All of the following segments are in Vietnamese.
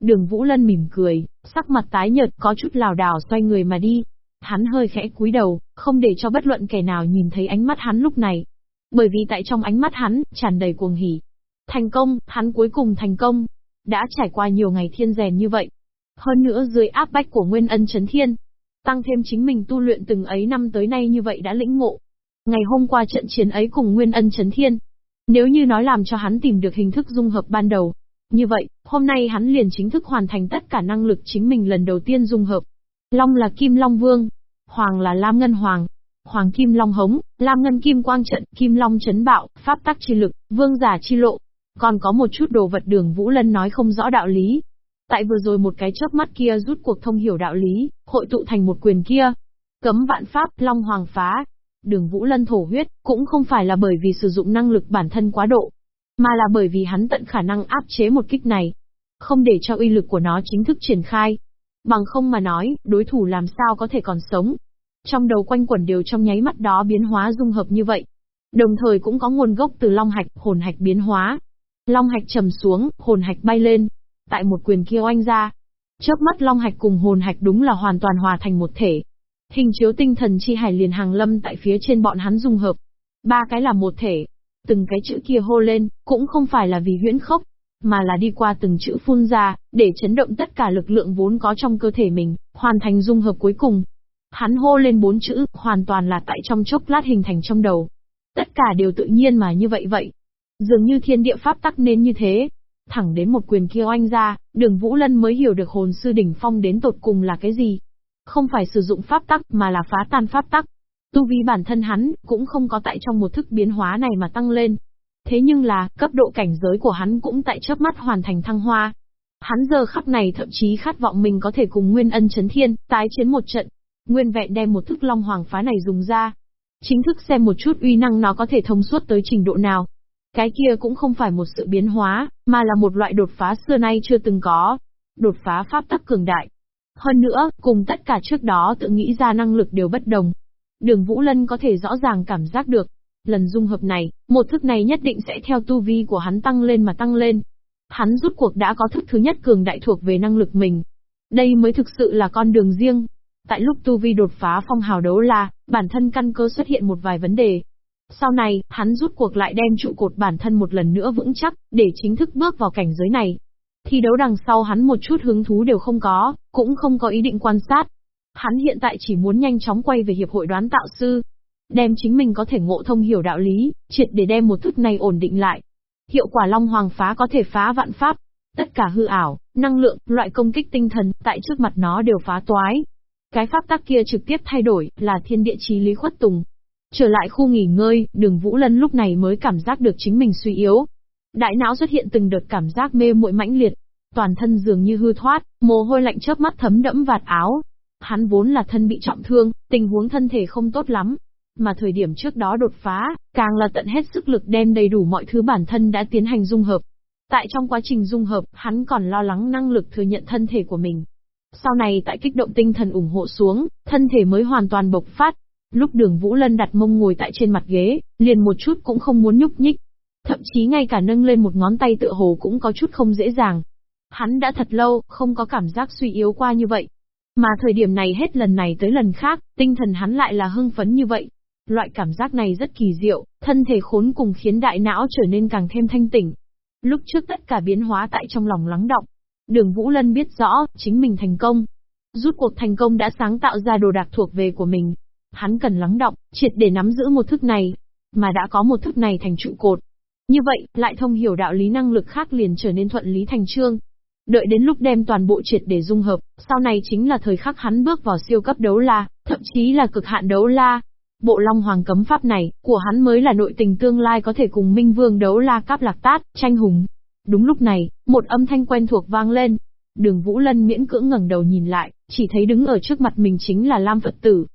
Đường Vũ Lân mỉm cười, sắc mặt tái nhợt có chút lảo đảo xoay người mà đi. Hắn hơi khẽ cúi đầu, không để cho bất luận kẻ nào nhìn thấy ánh mắt hắn lúc này. Bởi vì tại trong ánh mắt hắn, tràn đầy cuồng hỉ. Thành công, hắn cuối cùng thành công. Đã trải qua nhiều ngày thiên rèn như vậy. Hơn nữa dưới áp bách của Nguyên Ân Chấn Thiên. Tăng thêm chính mình tu luyện từng ấy năm tới nay như vậy đã lĩnh ngộ. Ngày hôm qua trận chiến ấy cùng Nguyên Ân Chấn Thiên. Nếu như nói làm cho hắn tìm được hình thức dung hợp ban đầu, như vậy, hôm nay hắn liền chính thức hoàn thành tất cả năng lực chính mình lần đầu tiên dung hợp. Long là Kim Long Vương, Hoàng là Lam Ngân Hoàng, Hoàng Kim Long Hống, Lam Ngân Kim Quang Trận, Kim Long Chấn Bạo, Pháp Tắc Chi Lực, Vương Giả Chi Lộ. Còn có một chút đồ vật đường Vũ Lân nói không rõ đạo lý. Tại vừa rồi một cái chớp mắt kia rút cuộc thông hiểu đạo lý, hội tụ thành một quyền kia. Cấm vạn Pháp, Long Hoàng phá. Đường Vũ Lân thổ huyết, cũng không phải là bởi vì sử dụng năng lực bản thân quá độ, mà là bởi vì hắn tận khả năng áp chế một kích này, không để cho uy lực của nó chính thức triển khai. Bằng không mà nói, đối thủ làm sao có thể còn sống. Trong đầu quanh quẩn đều trong nháy mắt đó biến hóa dung hợp như vậy. Đồng thời cũng có nguồn gốc từ long hạch, hồn hạch biến hóa. Long hạch trầm xuống, hồn hạch bay lên. Tại một quyền kia oanh ra. Chớp mắt long hạch cùng hồn hạch đúng là hoàn toàn hòa thành một thể. Hình chiếu tinh thần chi hải liền hàng lâm tại phía trên bọn hắn dung hợp. Ba cái là một thể, Từng cái chữ kia hô lên, cũng không phải là vì huyễn khốc, mà là đi qua từng chữ phun ra, để chấn động tất cả lực lượng vốn có trong cơ thể mình, hoàn thành dung hợp cuối cùng. Hắn hô lên bốn chữ, hoàn toàn là tại trong chốc lát hình thành trong đầu. Tất cả đều tự nhiên mà như vậy vậy. Dường như thiên địa pháp tắc nên như thế. Thẳng đến một quyền kia oanh ra, đường Vũ Lân mới hiểu được hồn sư đỉnh phong đến tột cùng là cái gì. Không phải sử dụng pháp tắc mà là phá tan pháp tắc. Tu vi bản thân hắn, cũng không có tại trong một thức biến hóa này mà tăng lên. Thế nhưng là, cấp độ cảnh giới của hắn cũng tại chớp mắt hoàn thành thăng hoa. Hắn giờ khắc này thậm chí khát vọng mình có thể cùng Nguyên Ân Chấn Thiên, tái chiến một trận. Nguyên vẹn đem một thức long hoàng phá này dùng ra. Chính thức xem một chút uy năng nó có thể thông suốt tới trình độ nào. Cái kia cũng không phải một sự biến hóa, mà là một loại đột phá xưa nay chưa từng có. Đột phá pháp tắc cường đại. Hơn nữa, cùng tất cả trước đó tự nghĩ ra năng lực đều bất đồng. Đường Vũ Lân có thể rõ ràng cảm giác được. Lần dung hợp này, một thức này nhất định sẽ theo tu vi của hắn tăng lên mà tăng lên. Hắn rút cuộc đã có thức thứ nhất cường đại thuộc về năng lực mình. Đây mới thực sự là con đường riêng. Tại lúc tu vi đột phá phong hào đấu la, bản thân căn cơ xuất hiện một vài vấn đề. Sau này, hắn rút cuộc lại đem trụ cột bản thân một lần nữa vững chắc, để chính thức bước vào cảnh giới này. Thi đấu đằng sau hắn một chút hứng thú đều không có, cũng không có ý định quan sát, Hắn hiện tại chỉ muốn nhanh chóng quay về hiệp hội đoán tạo sư, đem chính mình có thể ngộ thông hiểu đạo lý, triệt để đem một thức này ổn định lại. Hiệu quả Long Hoàng phá có thể phá vạn pháp, tất cả hư ảo, năng lượng, loại công kích tinh thần, tại trước mặt nó đều phá toái. Cái pháp tắc kia trực tiếp thay đổi, là thiên địa chí lý khuất tùng. Trở lại khu nghỉ ngơi, đường Vũ Lân lúc này mới cảm giác được chính mình suy yếu. Đại não xuất hiện từng đợt cảm giác mê muội mãnh liệt, toàn thân dường như hư thoát, mồ hôi lạnh chớp mắt thấm đẫm vạt áo, Hắn vốn là thân bị trọng thương, tình huống thân thể không tốt lắm. Mà thời điểm trước đó đột phá, càng là tận hết sức lực đem đầy đủ mọi thứ bản thân đã tiến hành dung hợp. Tại trong quá trình dung hợp, hắn còn lo lắng năng lực thừa nhận thân thể của mình. Sau này tại kích động tinh thần ủng hộ xuống, thân thể mới hoàn toàn bộc phát. Lúc đường Vũ Lân đặt mông ngồi tại trên mặt ghế, liền một chút cũng không muốn nhúc nhích. Thậm chí ngay cả nâng lên một ngón tay tựa hồ cũng có chút không dễ dàng. Hắn đã thật lâu, không có cảm giác suy yếu qua như vậy. Mà thời điểm này hết lần này tới lần khác, tinh thần hắn lại là hưng phấn như vậy. Loại cảm giác này rất kỳ diệu, thân thể khốn cùng khiến đại não trở nên càng thêm thanh tỉnh. Lúc trước tất cả biến hóa tại trong lòng lắng động. Đường Vũ Lân biết rõ, chính mình thành công. Rút cuộc thành công đã sáng tạo ra đồ đạc thuộc về của mình. Hắn cần lắng động, triệt để nắm giữ một thức này. Mà đã có một thức này thành trụ cột. Như vậy, lại thông hiểu đạo lý năng lực khác liền trở nên thuận lý thành trương. Đợi đến lúc đem toàn bộ triệt để dung hợp, sau này chính là thời khắc hắn bước vào siêu cấp đấu la, thậm chí là cực hạn đấu la. Bộ Long Hoàng cấm pháp này, của hắn mới là nội tình tương lai có thể cùng Minh Vương đấu la cáp lạc tát, tranh hùng. Đúng lúc này, một âm thanh quen thuộc vang lên. Đường Vũ Lân miễn cưỡng ngẩng đầu nhìn lại, chỉ thấy đứng ở trước mặt mình chính là Lam Phật Tử.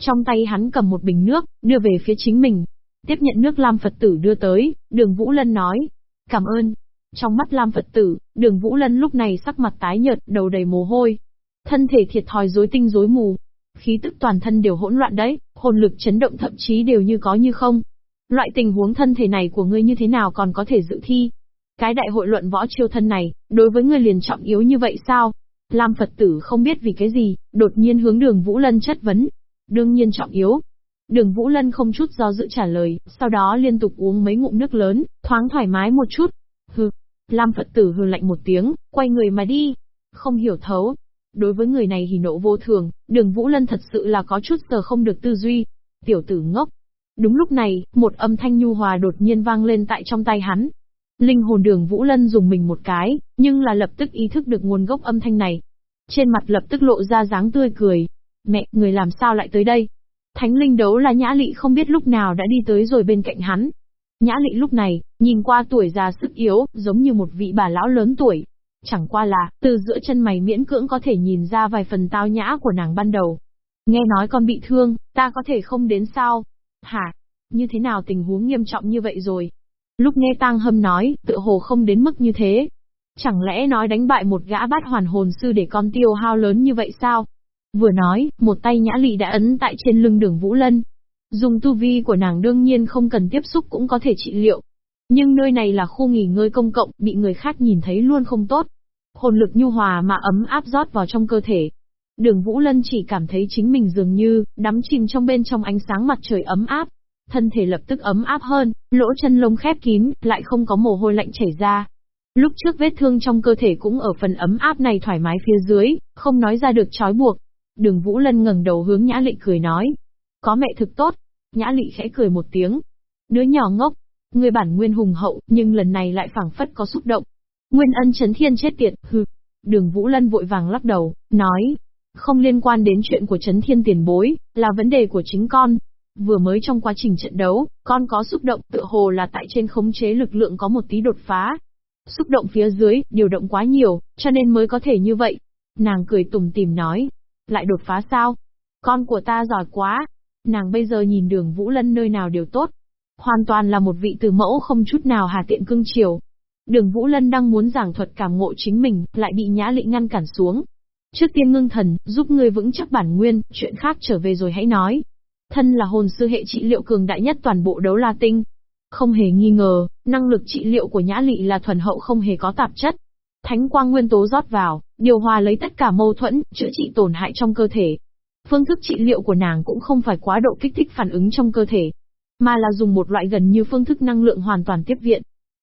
Trong tay hắn cầm một bình nước, đưa về phía chính mình. Tiếp nhận nước Lam Phật Tử đưa tới, đường Vũ Lân nói. Cảm ơn. Trong mắt Lam Phật tử, đường Vũ Lân lúc này sắc mặt tái nhợt, đầu đầy mồ hôi. Thân thể thiệt thòi rối tinh rối mù. Khí tức toàn thân đều hỗn loạn đấy, hồn lực chấn động thậm chí đều như có như không. Loại tình huống thân thể này của ngươi như thế nào còn có thể dự thi? Cái đại hội luận võ chiêu thân này, đối với ngươi liền trọng yếu như vậy sao? Lam Phật tử không biết vì cái gì, đột nhiên hướng đường Vũ Lân chất vấn. Đương nhiên trọng yếu. Đường Vũ Lân không chút do dự trả lời, sau đó liên tục uống mấy ngụm nước lớn, thoáng thoải mái một chút. Hừ. Lam Phật tử hừ lạnh một tiếng, quay người mà đi. Không hiểu thấu. Đối với người này hỉ nộ vô thường, đường Vũ Lân thật sự là có chút giờ không được tư duy. Tiểu tử ngốc. Đúng lúc này, một âm thanh nhu hòa đột nhiên vang lên tại trong tay hắn, Linh hồn đường Vũ Lân dùng mình một cái, nhưng là lập tức ý thức được nguồn gốc âm thanh này. Trên mặt lập tức lộ ra dáng tươi cười. Mẹ, người làm sao lại tới đây? Thánh linh đấu là nhã lị không biết lúc nào đã đi tới rồi bên cạnh hắn. Nhã lị lúc này, nhìn qua tuổi già sức yếu, giống như một vị bà lão lớn tuổi. Chẳng qua là, từ giữa chân mày miễn cưỡng có thể nhìn ra vài phần tao nhã của nàng ban đầu. Nghe nói con bị thương, ta có thể không đến sao? Hả? Như thế nào tình huống nghiêm trọng như vậy rồi? Lúc nghe Tang Hâm nói, tự hồ không đến mức như thế. Chẳng lẽ nói đánh bại một gã bát hoàn hồn sư để con tiêu hao lớn như vậy sao? Vừa nói, một tay nhã lị đã ấn tại trên lưng đường Vũ Lân. Dùng tu vi của nàng đương nhiên không cần tiếp xúc cũng có thể trị liệu. Nhưng nơi này là khu nghỉ ngơi công cộng, bị người khác nhìn thấy luôn không tốt. Hồn lực nhu hòa mà ấm áp rót vào trong cơ thể. Đường Vũ Lân chỉ cảm thấy chính mình dường như, đắm chìm trong bên trong ánh sáng mặt trời ấm áp, thân thể lập tức ấm áp hơn, lỗ chân lông khép kín, lại không có mồ hôi lạnh chảy ra. Lúc trước vết thương trong cơ thể cũng ở phần ấm áp này thoải mái phía dưới, không nói ra được trói buộc. Đường Vũ Lân ngẩng đầu hướng Nhã lệ cười nói. Có mẹ thực tốt. Nhã Lị khẽ cười một tiếng. Đứa nhỏ ngốc. Người bản nguyên hùng hậu, nhưng lần này lại phảng phất có xúc động. Nguyên ân chấn thiên chết tiệt, hừ. Đường Vũ Lân vội vàng lắc đầu, nói. Không liên quan đến chuyện của chấn thiên tiền bối, là vấn đề của chính con, Vừa mới trong quá trình trận đấu, con có xúc động tự hồ là tại trên khống chế lực lượng có một tí đột phá. Xúc động phía dưới, điều động quá nhiều, cho nên mới có thể như vậy. Nàng cười tủm tìm nói. Lại đột phá sao? Con của ta giỏi quá. Nàng bây giờ nhìn đường Vũ Lân nơi nào đều tốt. Hoàn toàn là một vị từ mẫu không chút nào hà tiện cưng chiều. Đường Vũ Lân đang muốn giảng thuật cảm ngộ chính mình, lại bị nhã lị ngăn cản xuống. Trước tiên ngưng thần, giúp ngươi vững chắc bản nguyên, chuyện khác trở về rồi hãy nói. Thân là hồn sư hệ trị liệu cường đại nhất toàn bộ đấu la tinh. Không hề nghi ngờ, năng lực trị liệu của nhã lị là thuần hậu không hề có tạp chất. Thánh quang nguyên tố rót vào, điều hòa lấy tất cả mâu thuẫn, chữa trị tổn hại trong cơ thể. Phương thức trị liệu của nàng cũng không phải quá độ kích thích phản ứng trong cơ thể, mà là dùng một loại gần như phương thức năng lượng hoàn toàn tiếp viện.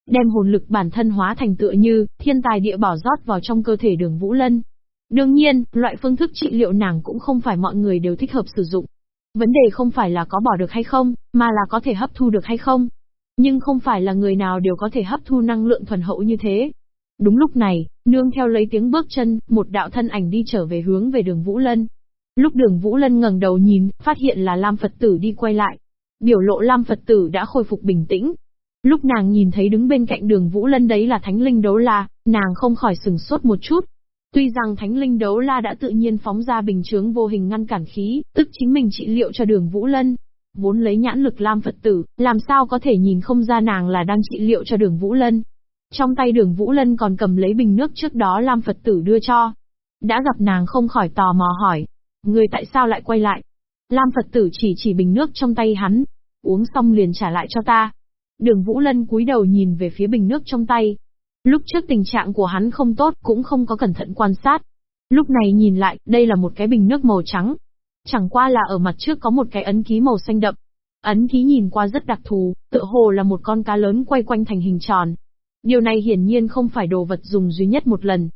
Đem hồn lực bản thân hóa thành tựa như, thiên tài địa bảo rót vào trong cơ thể đường Vũ Lân. Đương nhiên, loại phương thức trị liệu nàng cũng không phải mọi người đều thích hợp sử dụng. Vấn đề không phải là có bỏ được hay không, mà là có thể hấp thu được hay không. Nhưng không phải là người nào đều có thể hấp thu năng lượng thuần hậu như thế. Đúng lúc này, nương theo lấy tiếng bước chân, một đạo thân ảnh đi trở về hướng về đường Vũ Lân. Lúc đường Vũ Lân ngẩng đầu nhìn, phát hiện là Lam Phật tử đi quay lại. Biểu lộ Lam Phật tử đã khôi phục bình tĩnh. Lúc nàng nhìn thấy đứng bên cạnh đường Vũ Lân đấy là Thánh Linh Đấu La, nàng không khỏi sừng sốt một chút, Tuy rằng thánh linh đấu la đã tự nhiên phóng ra bình chướng vô hình ngăn cản khí, tức chính mình trị liệu cho đường Vũ Lân. Vốn lấy nhãn lực Lam Phật tử, làm sao có thể nhìn không ra nàng là đang trị liệu cho đường Vũ Lân. Trong tay đường Vũ Lân còn cầm lấy bình nước trước đó Lam Phật tử đưa cho. Đã gặp nàng không khỏi tò mò hỏi. Người tại sao lại quay lại? Lam Phật tử chỉ chỉ bình nước trong tay hắn. Uống xong liền trả lại cho ta. Đường Vũ Lân cúi đầu nhìn về phía bình nước trong tay, Lúc trước tình trạng của hắn không tốt cũng không có cẩn thận quan sát. Lúc này nhìn lại, đây là một cái bình nước màu trắng. Chẳng qua là ở mặt trước có một cái ấn ký màu xanh đậm. Ấn ký nhìn qua rất đặc thù, tựa hồ là một con cá lớn quay quanh thành hình tròn. Điều này hiển nhiên không phải đồ vật dùng duy nhất một lần.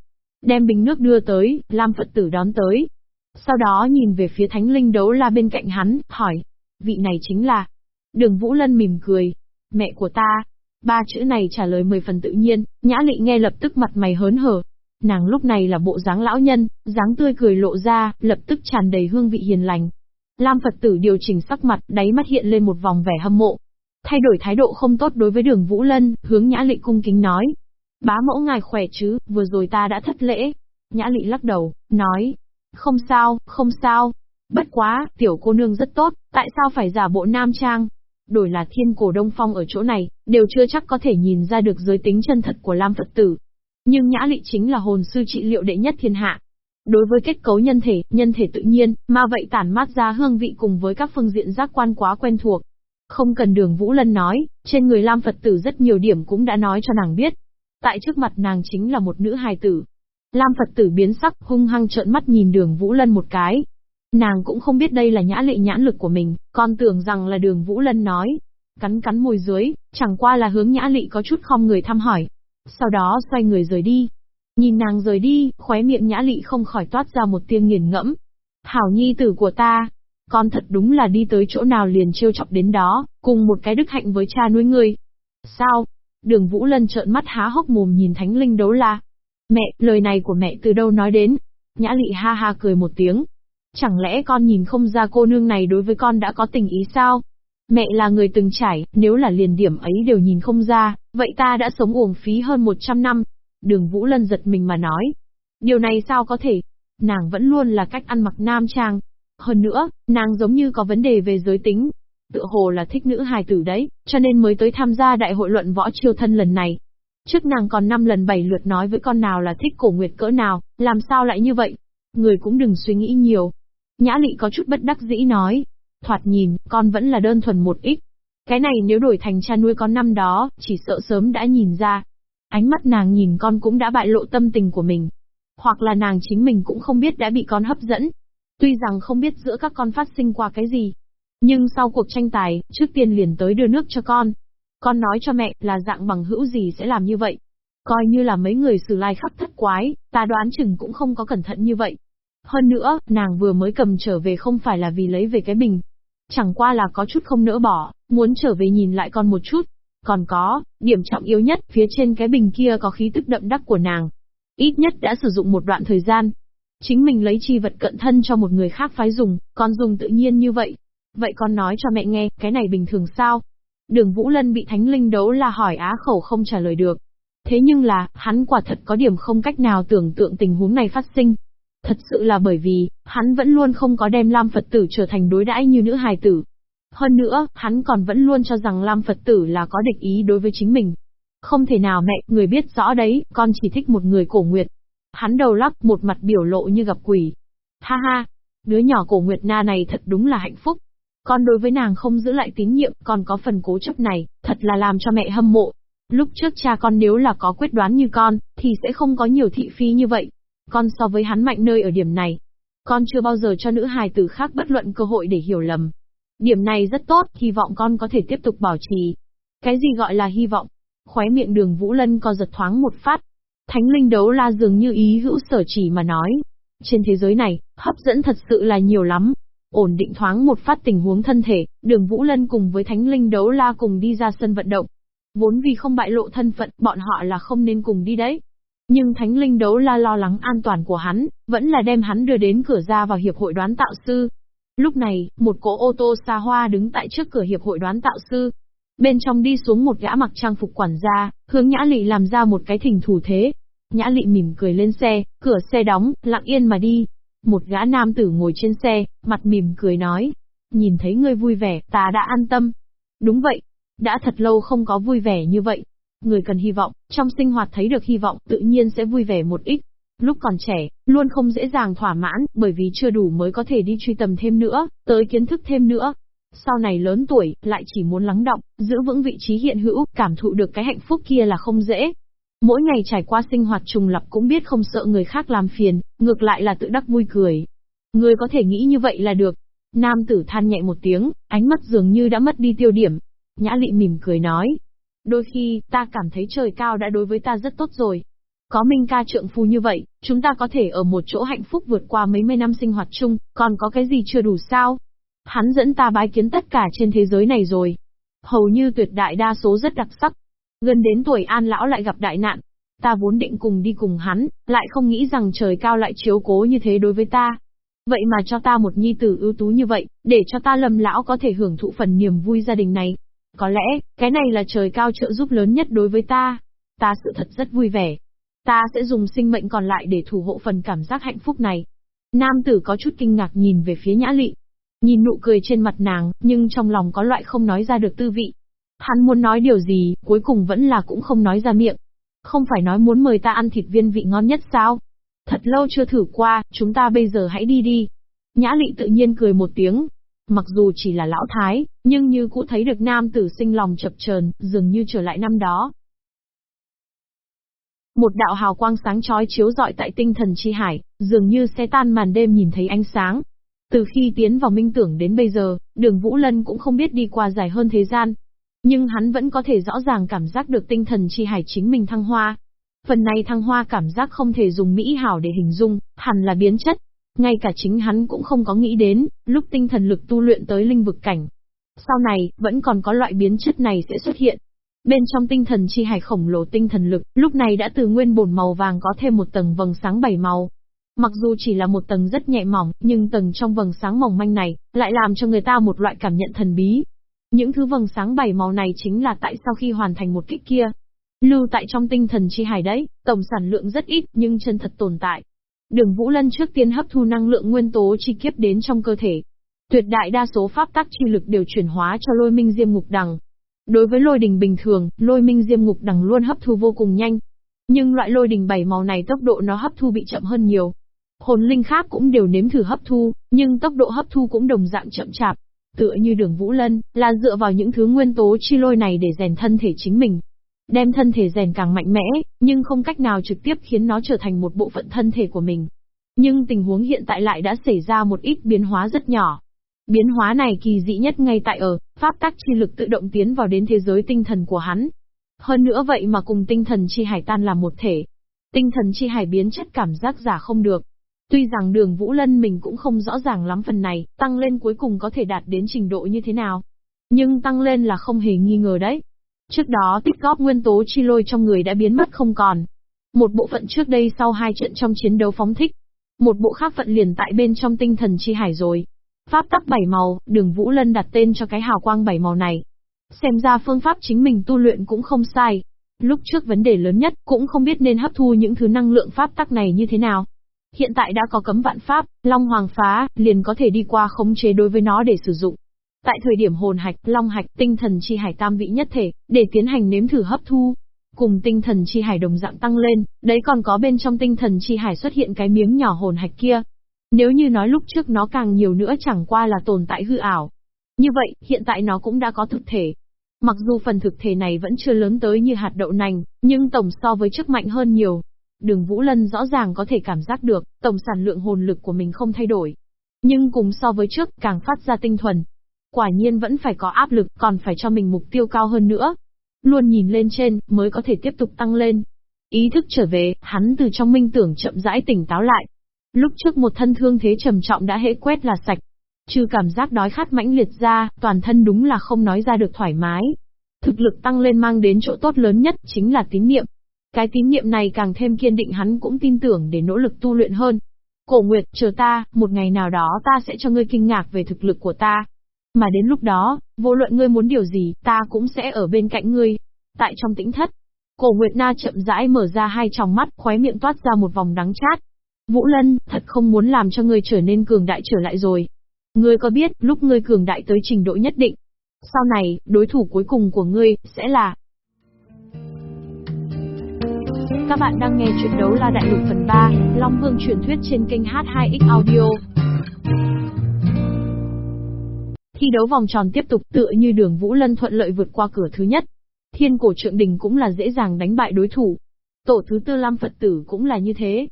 Đem bình nước đưa tới, Lam Phật tử đón tới. Sau đó nhìn về phía thánh linh đấu la bên cạnh hắn, hỏi. Vị này chính là... Đường Vũ Lân mỉm cười. Mẹ của ta, Ba chữ này trả lời mười phần tự nhiên, nhã lị nghe lập tức mặt mày hớn hở. Nàng lúc này là bộ dáng lão nhân, dáng tươi cười lộ ra, lập tức tràn đầy hương vị hiền lành. Lam Phật tử điều chỉnh sắc mặt, đáy mắt hiện lên một vòng vẻ hâm mộ. Thay đổi thái độ không tốt đối với đường Vũ Lân, hướng nhã lị cung kính nói. Bá mẫu ngài khỏe chứ, vừa rồi ta đã thất lễ. Nhã lị lắc đầu, nói. Không sao, không sao. Bất quá, tiểu cô nương rất tốt, tại sao phải giả bộ nam trang? đổi là thiên cổ đông phong ở chỗ này, đều chưa chắc có thể nhìn ra được giới tính chân thật của Lam Phật tử. Nhưng Nhã Lị chính là hồn sư trị liệu đệ nhất thiên hạ. Đối với kết cấu nhân thể, nhân thể tự nhiên, mà vậy tản mát ra hương vị cùng với các phương diện giác quan quá quen thuộc. Không cần đường Vũ Lân nói, trên người Lam Phật tử rất nhiều điểm cũng đã nói cho nàng biết. Tại trước mặt nàng chính là một nữ hài tử. Lam Phật tử biến sắc, hung hăng trợn mắt nhìn đường Vũ Lân một cái. Nàng cũng không biết đây là nhã lệ nhãn lực của mình, còn tưởng rằng là đường Vũ Lân nói. Cắn cắn môi dưới, chẳng qua là hướng nhã lị có chút không người thăm hỏi. Sau đó xoay người rời đi. Nhìn nàng rời đi, khóe miệng nhã lị không khỏi toát ra một tiếng nghiền ngẫm. Hảo nhi tử của ta, con thật đúng là đi tới chỗ nào liền trêu chọc đến đó, cùng một cái đức hạnh với cha nuôi ngươi. Sao? Đường Vũ Lân trợn mắt há hốc mồm nhìn Thánh Linh đấu la. Mẹ, lời này của mẹ từ đâu nói đến? Nhã lị ha ha cười một tiếng. Chẳng lẽ con nhìn không ra cô nương này đối với con đã có tình ý sao? Mẹ là người từng trải, nếu là liền điểm ấy đều nhìn không ra, vậy ta đã sống uổng phí hơn 100 năm. Đường Vũ Lân giật mình mà nói. Điều này sao có thể? Nàng vẫn luôn là cách ăn mặc nam trang. Hơn nữa, nàng giống như có vấn đề về giới tính. Tự hồ là thích nữ hài tử đấy, cho nên mới tới tham gia đại hội luận võ chiêu thân lần này. Trước nàng còn năm lần bảy lượt nói với con nào là thích cổ nguyệt cỡ nào, làm sao lại như vậy? Người cũng đừng suy nghĩ nhiều. Nhã lị có chút bất đắc dĩ nói. Thoạt nhìn, con vẫn là đơn thuần một ít. Cái này nếu đổi thành cha nuôi con năm đó, chỉ sợ sớm đã nhìn ra. Ánh mắt nàng nhìn con cũng đã bại lộ tâm tình của mình. Hoặc là nàng chính mình cũng không biết đã bị con hấp dẫn. Tuy rằng không biết giữa các con phát sinh qua cái gì. Nhưng sau cuộc tranh tài, trước tiên liền tới đưa nước cho con. Con nói cho mẹ là dạng bằng hữu gì sẽ làm như vậy. Coi như là mấy người sử lai khắc thất quái, ta đoán chừng cũng không có cẩn thận như vậy. Hơn nữa, nàng vừa mới cầm trở về không phải là vì lấy về cái bình. Chẳng qua là có chút không nỡ bỏ, muốn trở về nhìn lại con một chút. Còn có, điểm trọng yếu nhất, phía trên cái bình kia có khí tức đậm đắc của nàng. Ít nhất đã sử dụng một đoạn thời gian. Chính mình lấy chi vật cận thân cho một người khác phái dùng, còn dùng tự nhiên như vậy. Vậy con nói cho mẹ nghe, cái này bình thường sao? Đường Vũ Lân bị Thánh Linh đấu là hỏi á khẩu không trả lời được. Thế nhưng là, hắn quả thật có điểm không cách nào tưởng tượng tình huống này phát sinh. Thật sự là bởi vì, hắn vẫn luôn không có đem Lam Phật tử trở thành đối đãi như nữ hài tử. Hơn nữa, hắn còn vẫn luôn cho rằng Lam Phật tử là có địch ý đối với chính mình. Không thể nào mẹ, người biết rõ đấy, con chỉ thích một người cổ nguyệt. Hắn đầu lắc một mặt biểu lộ như gặp quỷ. Ha ha, đứa nhỏ cổ nguyệt na này thật đúng là hạnh phúc. Con đối với nàng không giữ lại tín nhiệm, còn có phần cố chấp này, thật là làm cho mẹ hâm mộ. Lúc trước cha con nếu là có quyết đoán như con, thì sẽ không có nhiều thị phi như vậy. Con so với hắn mạnh nơi ở điểm này. Con chưa bao giờ cho nữ hài tử khác bất luận cơ hội để hiểu lầm. Điểm này rất tốt, hy vọng con có thể tiếp tục bảo trì. Cái gì gọi là hy vọng? Khóe miệng đường Vũ Lân co giật thoáng một phát. Thánh linh đấu la dường như ý hữu sở chỉ mà nói. Trên thế giới này, hấp dẫn thật sự là nhiều lắm. Ổn định thoáng một phát tình huống thân thể, đường Vũ Lân cùng với Thánh linh đấu la cùng đi ra sân vận động. Vốn vì không bại lộ thân phận, bọn họ là không nên cùng đi đấy. Nhưng Thánh Linh đấu la lo lắng an toàn của hắn, vẫn là đem hắn đưa đến cửa ra vào Hiệp hội đoán tạo sư. Lúc này, một cỗ ô tô xa hoa đứng tại trước cửa Hiệp hội đoán tạo sư. Bên trong đi xuống một gã mặc trang phục quản gia, hướng Nhã Lị làm ra một cái thỉnh thủ thế. Nhã Lị mỉm cười lên xe, cửa xe đóng, lặng yên mà đi. Một gã nam tử ngồi trên xe, mặt mỉm cười nói. Nhìn thấy ngươi vui vẻ, ta đã an tâm. Đúng vậy, đã thật lâu không có vui vẻ như vậy. Người cần hy vọng, trong sinh hoạt thấy được hy vọng, tự nhiên sẽ vui vẻ một ít. Lúc còn trẻ, luôn không dễ dàng thỏa mãn, bởi vì chưa đủ mới có thể đi truy tầm thêm nữa, tới kiến thức thêm nữa. Sau này lớn tuổi, lại chỉ muốn lắng động, giữ vững vị trí hiện hữu, cảm thụ được cái hạnh phúc kia là không dễ. Mỗi ngày trải qua sinh hoạt trùng lập cũng biết không sợ người khác làm phiền, ngược lại là tự đắc vui cười. Người có thể nghĩ như vậy là được. Nam tử than nhẹ một tiếng, ánh mắt dường như đã mất đi tiêu điểm. Nhã lị mỉm cười nói, Đôi khi, ta cảm thấy trời cao đã đối với ta rất tốt rồi. Có Minh ca trượng phu như vậy, chúng ta có thể ở một chỗ hạnh phúc vượt qua mấy mươi năm sinh hoạt chung, còn có cái gì chưa đủ sao? Hắn dẫn ta bái kiến tất cả trên thế giới này rồi. Hầu như tuyệt đại đa số rất đặc sắc. Gần đến tuổi an lão lại gặp đại nạn. Ta vốn định cùng đi cùng hắn, lại không nghĩ rằng trời cao lại chiếu cố như thế đối với ta. Vậy mà cho ta một nhi tử ưu tú như vậy, để cho ta lầm lão có thể hưởng thụ phần niềm vui gia đình này. Có lẽ, cái này là trời cao trợ giúp lớn nhất đối với ta. Ta sự thật rất vui vẻ. Ta sẽ dùng sinh mệnh còn lại để thủ hộ phần cảm giác hạnh phúc này. Nam tử có chút kinh ngạc nhìn về phía nhã lị. Nhìn nụ cười trên mặt nàng, nhưng trong lòng có loại không nói ra được tư vị. Hắn muốn nói điều gì, cuối cùng vẫn là cũng không nói ra miệng. Không phải nói muốn mời ta ăn thịt viên vị ngon nhất sao? Thật lâu chưa thử qua, chúng ta bây giờ hãy đi đi. Nhã lị tự nhiên cười một tiếng, Mặc dù chỉ là lão thái, nhưng như cũ thấy được nam tử sinh lòng chập chờn, dường như trở lại năm đó, Một đạo hào quang sáng chói chiếu rọi tại tinh thần chi hải, dường như xe tan màn đêm nhìn thấy ánh sáng. Từ khi tiến vào minh tưởng đến bây giờ, đường Vũ Lân cũng không biết đi qua dài hơn thế gian. Nhưng hắn vẫn có thể rõ ràng cảm giác được tinh thần chi hải chính mình thăng hoa. Phần này thăng hoa cảm giác không thể dùng mỹ hảo để hình dung, hẳn là biến chất. Ngay cả chính hắn cũng không có nghĩ đến, lúc tinh thần lực tu luyện tới linh vực cảnh. Sau này, vẫn còn có loại biến chất này sẽ xuất hiện. Bên trong tinh thần chi hải khổng lồ tinh thần lực, lúc này đã từ nguyên bổn màu vàng có thêm một tầng vầng sáng bảy màu. Mặc dù chỉ là một tầng rất nhẹ mỏng, nhưng tầng trong vầng sáng mỏng manh này, lại làm cho người ta một loại cảm nhận thần bí. Những thứ vầng sáng bảy màu này chính là tại sau khi hoàn thành một kích kia. Lưu tại trong tinh thần chi hải đấy, tổng sản lượng rất ít nhưng chân thật tồn tại. Đường Vũ Lân trước tiên hấp thu năng lượng nguyên tố chi kiếp đến trong cơ thể. Tuyệt đại đa số pháp tắc chi lực đều chuyển hóa cho lôi minh diêm ngục đằng, Đối với lôi đình bình thường, lôi minh diêm ngục đằng luôn hấp thu vô cùng nhanh. Nhưng loại lôi đình bảy màu này tốc độ nó hấp thu bị chậm hơn nhiều. Hồn linh khác cũng đều nếm thử hấp thu, nhưng tốc độ hấp thu cũng đồng dạng chậm chạp. Tựa như đường Vũ Lân, là dựa vào những thứ nguyên tố chi lôi này để rèn thân thể chính mình. Đem thân thể rèn càng mạnh mẽ, nhưng không cách nào trực tiếp khiến nó trở thành một bộ phận thân thể của mình. Nhưng tình huống hiện tại lại đã xảy ra một ít biến hóa rất nhỏ. Biến hóa này kỳ dị nhất ngay tại ở, pháp tắc chi lực tự động tiến vào đến thế giới tinh thần của hắn. Hơn nữa vậy mà cùng tinh thần chi hải tan làm một thể. Tinh thần chi hải biến chất cảm giác giả không được. Tuy rằng đường Vũ Lân mình cũng không rõ ràng lắm phần này, tăng lên cuối cùng có thể đạt đến trình độ như thế nào. Nhưng tăng lên là không hề nghi ngờ đấy. Trước đó tích góp nguyên tố chi lôi trong người đã biến mất không còn. Một bộ phận trước đây sau hai trận trong chiến đấu phóng thích. Một bộ khác phận liền tại bên trong tinh thần chi hải rồi. Pháp tắc bảy màu, đường Vũ Lân đặt tên cho cái hào quang bảy màu này. Xem ra phương pháp chính mình tu luyện cũng không sai. Lúc trước vấn đề lớn nhất cũng không biết nên hấp thu những thứ năng lượng pháp tắc này như thế nào. Hiện tại đã có cấm vạn pháp, Long Hoàng phá, liền có thể đi qua khống chế đối với nó để sử dụng. Tại thời điểm hồn hạch, long hạch, tinh thần chi hải tam vị nhất thể, để tiến hành nếm thử hấp thu. Cùng tinh thần chi hải đồng dạng tăng lên, đấy còn có bên trong tinh thần chi hải xuất hiện cái miếng nhỏ hồn hạch kia, nếu như nói lúc trước nó càng nhiều nữa chẳng qua là tồn tại hư ảo. Như vậy, hiện tại nó cũng đã có thực thể. Mặc dù phần thực thể này vẫn chưa lớn tới như hạt đậu nành, nhưng tổng so với trước mạnh hơn nhiều. Đường Vũ Lân rõ ràng có thể cảm giác được, tổng sản lượng hồn lực của mình không thay đổi. Nhưng cùng so với trước, càng phát ra tinh thuần. Quả nhiên vẫn phải có áp lực, còn phải cho mình mục tiêu cao hơn nữa. Luôn nhìn lên trên, mới có thể tiếp tục tăng lên. Ý thức trở về, hắn từ trong minh tưởng chậm rãi tỉnh táo lại. Lúc trước một thân thương thế trầm trọng đã hễ quét là sạch. Trừ cảm giác đói khát mãnh liệt ra, toàn thân đúng là không nói ra được thoải mái. Thực lực tăng lên mang đến chỗ tốt lớn nhất chính là tín niệm. Cái tín niệm này càng thêm kiên định hắn cũng tin tưởng để nỗ lực tu luyện hơn. Cổ Nguyệt, chờ ta, một ngày nào đó ta sẽ cho ngươi kinh ngạc về thực lực của ta. Mà đến lúc đó, vô luận ngươi muốn điều gì, ta cũng sẽ ở bên cạnh ngươi. Tại trong tĩnh thất, Cổ Nguyệt Na chậm rãi mở ra hai tròng mắt, khóe miệng toát ra một vòng đắng chát. Vũ Lân, thật không muốn làm cho ngươi trở nên cường đại trở lại rồi. Ngươi có biết, lúc ngươi cường đại tới trình độ nhất định, sau này, đối thủ cuối cùng của ngươi, sẽ là... Các bạn đang nghe chuyện đấu la đại lục phần 3, Long Vương truyền thuyết trên kênh H2X Audio. Thi đấu vòng tròn tiếp tục tựa như đường Vũ Lân thuận lợi vượt qua cửa thứ nhất. Thiên cổ trượng đình cũng là dễ dàng đánh bại đối thủ. Tổ thứ tư Lam Phật tử cũng là như thế.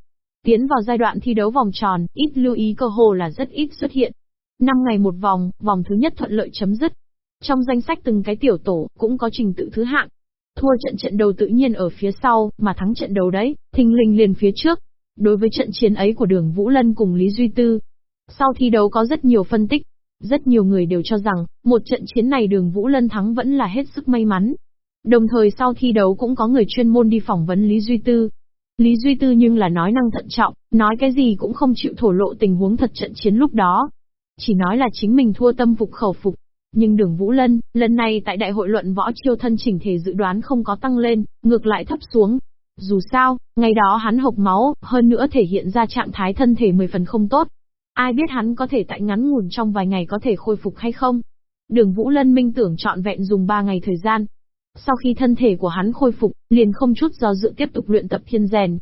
Tiến vào giai đoạn thi đấu vòng tròn, ít lưu ý cơ hồ là rất ít xuất hiện. Năm ngày một vòng, vòng thứ nhất thuận lợi chấm dứt. Trong danh sách từng cái tiểu tổ, cũng có trình tự thứ hạng. Thua trận trận đầu tự nhiên ở phía sau, mà thắng trận đầu đấy, thình lình liền phía trước. Đối với trận chiến ấy của đường Vũ Lân cùng Lý Duy Tư, sau thi đấu có rất nhiều phân tích. Rất nhiều người đều cho rằng, một trận chiến này đường Vũ Lân thắng vẫn là hết sức may mắn. Đồng thời sau thi đấu cũng có người chuyên môn đi phỏng vấn Lý Duy Tư, Lý Duy Tư nhưng là nói năng thận trọng, nói cái gì cũng không chịu thổ lộ tình huống thật trận chiến lúc đó. Chỉ nói là chính mình thua tâm phục khẩu phục. Nhưng đường Vũ Lân, lần này tại đại hội luận võ chiêu thân chỉnh thể dự đoán không có tăng lên, ngược lại thấp xuống. Dù sao, ngày đó hắn hộc máu, hơn nữa thể hiện ra trạng thái thân thể 10 phần không tốt. Ai biết hắn có thể tại ngắn ngủn trong vài ngày có thể khôi phục hay không? Đường Vũ Lân minh tưởng trọn vẹn dùng 3 ngày thời gian, sau khi thân thể của hắn khôi phục, liền không chút do dự tiếp tục luyện tập thiên rèn.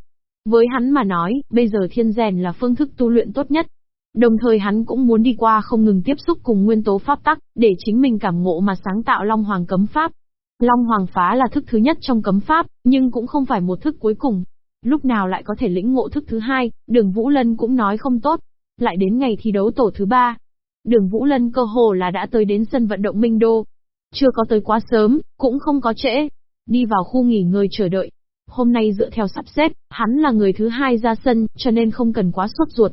Với hắn mà nói, bây giờ thiên rèn là phương thức tu luyện tốt nhất. Đồng thời hắn cũng muốn đi qua không ngừng tiếp xúc cùng nguyên tố pháp tắc, để chính mình cảm ngộ mà sáng tạo Long Hoàng cấm pháp. Long Hoàng phá là thức thứ nhất trong cấm pháp, nhưng cũng không phải một thức cuối cùng. Lúc nào lại có thể lĩnh ngộ thức thứ hai, đường Vũ Lân cũng nói không tốt. Lại đến ngày thi đấu tổ thứ ba. Đường Vũ Lân cơ hồ là đã tới đến sân vận động Minh Đô. Chưa có tới quá sớm, cũng không có trễ. Đi vào khu nghỉ ngơi chờ đợi. Hôm nay dựa theo sắp xếp, hắn là người thứ hai ra sân, cho nên không cần quá sốt ruột.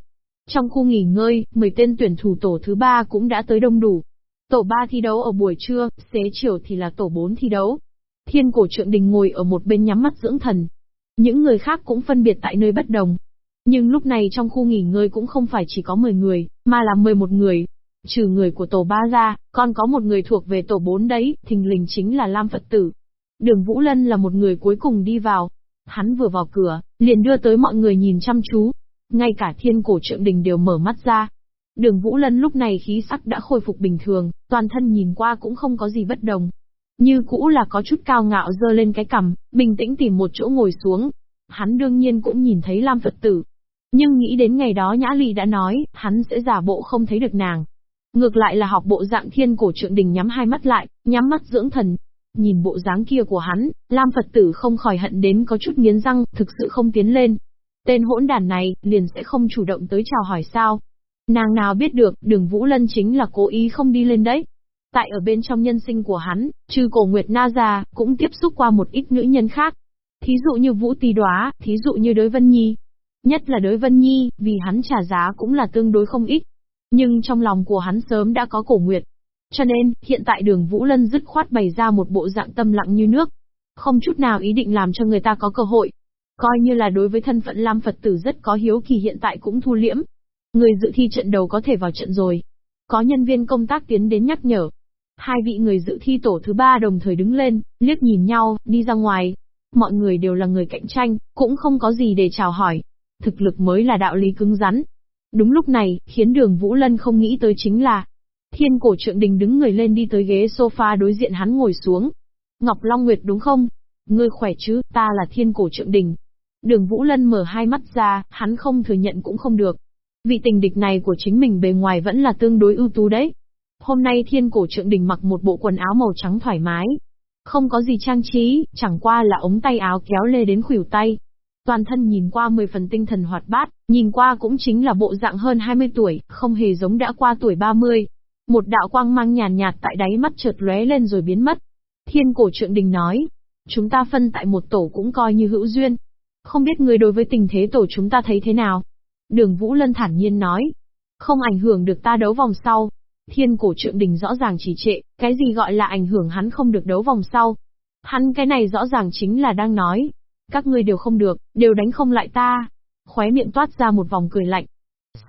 Trong khu nghỉ ngơi, 10 tên tuyển thủ tổ thứ ba cũng đã tới đông đủ. Tổ 3 thi đấu ở buổi trưa, xế chiều thì là tổ 4 thi đấu. Thiên cổ trượng đình ngồi ở một bên nhắm mắt dưỡng thần. Những người khác cũng phân biệt tại nơi bất đồng. Nhưng lúc này trong khu nghỉ ngơi cũng không phải chỉ có 10 người, mà là 11 người. Trừ người của tổ 3 ra, còn có một người thuộc về tổ 4 đấy, thình lình chính là Lam Phật Tử. Đường Vũ Lân là một người cuối cùng đi vào. Hắn vừa vào cửa, liền đưa tới mọi người nhìn chăm chú. Ngay cả thiên cổ trượng đình đều mở mắt ra, Đường Vũ Lân lúc này khí sắc đã khôi phục bình thường, toàn thân nhìn qua cũng không có gì bất đồng. Như cũ là có chút cao ngạo dơ lên cái cằm, bình tĩnh tìm một chỗ ngồi xuống. Hắn đương nhiên cũng nhìn thấy Lam Phật tử. Nhưng nghĩ đến ngày đó Nhã Ly đã nói, hắn sẽ giả bộ không thấy được nàng. Ngược lại là học bộ dạng thiên cổ trượng đình nhắm hai mắt lại, nhắm mắt dưỡng thần. Nhìn bộ dáng kia của hắn, Lam Phật tử không khỏi hận đến có chút nghiến răng, thực sự không tiến lên. Tên hỗn đàn này, liền sẽ không chủ động tới chào hỏi sao. Nàng nào biết được, đường Vũ Lân chính là cố ý không đi lên đấy. Tại ở bên trong nhân sinh của hắn, trừ cổ Nguyệt Na ra, cũng tiếp xúc qua một ít nữ nhân khác. Thí dụ như Vũ Tì Đoá, thí dụ như đối Vân Nhi. Nhất là đối Vân Nhi, vì hắn trả giá cũng là tương đối không ít. Nhưng trong lòng của hắn sớm đã có cổ Nguyệt. Cho nên, hiện tại đường Vũ Lân dứt khoát bày ra một bộ dạng tâm lặng như nước. Không chút nào ý định làm cho người ta có cơ hội. Coi như là đối với thân phận Lam Phật tử rất có hiếu kỳ hiện tại cũng thu liễm, Người dự thi trận đầu có thể vào trận rồi. Có nhân viên công tác tiến đến nhắc nhở. Hai vị người dự thi tổ thứ ba đồng thời đứng lên, liếc nhìn nhau, đi ra ngoài. Mọi người đều là người cạnh tranh, cũng không có gì để chào hỏi. Thực lực mới là đạo lý cứng rắn. Đúng lúc này, khiến đường Vũ Lân không nghĩ tới chính là, Thiên cổ trượng đình đứng người lên đi tới ghế sofa đối diện hắn ngồi xuống. Ngọc Long Nguyệt đúng không? Ngươi khỏe chứ, ta là thiên cổ trượng đình. Đường Vũ Lân mở hai mắt ra, hắn không thừa nhận cũng không được. Vị tình địch này của chính mình bề ngoài vẫn là tương đối ưu tú đấy. Hôm nay thiên cổ trượng đình mặc một bộ quần áo màu trắng thoải mái. Không có gì trang trí, chẳng qua là ống tay áo kéo lê đến khuỷu tay. Toàn thân nhìn qua 10 phần tinh thần hoạt bát, nhìn qua cũng chính là bộ dạng hơn 20 tuổi, không hề giống đã qua tuổi 30. Một đạo quang mang nhàn nhạt, nhạt tại đáy mắt chợt lóe lên rồi biến mất. Thiên cổ trượng đình nói, chúng ta phân tại một tổ cũng coi như hữu duyên. Không biết người đối với tình thế tổ chúng ta thấy thế nào? Đường Vũ Lân thản nhiên nói. Không ảnh hưởng được ta đấu vòng sau. Thiên cổ trượng đình rõ ràng chỉ trệ, cái gì gọi là ảnh hưởng hắn không được đấu vòng sau. Hắn cái này rõ ràng chính là đang nói. Các ngươi đều không được, đều đánh không lại ta. Khóe miệng toát ra một vòng cười lạnh.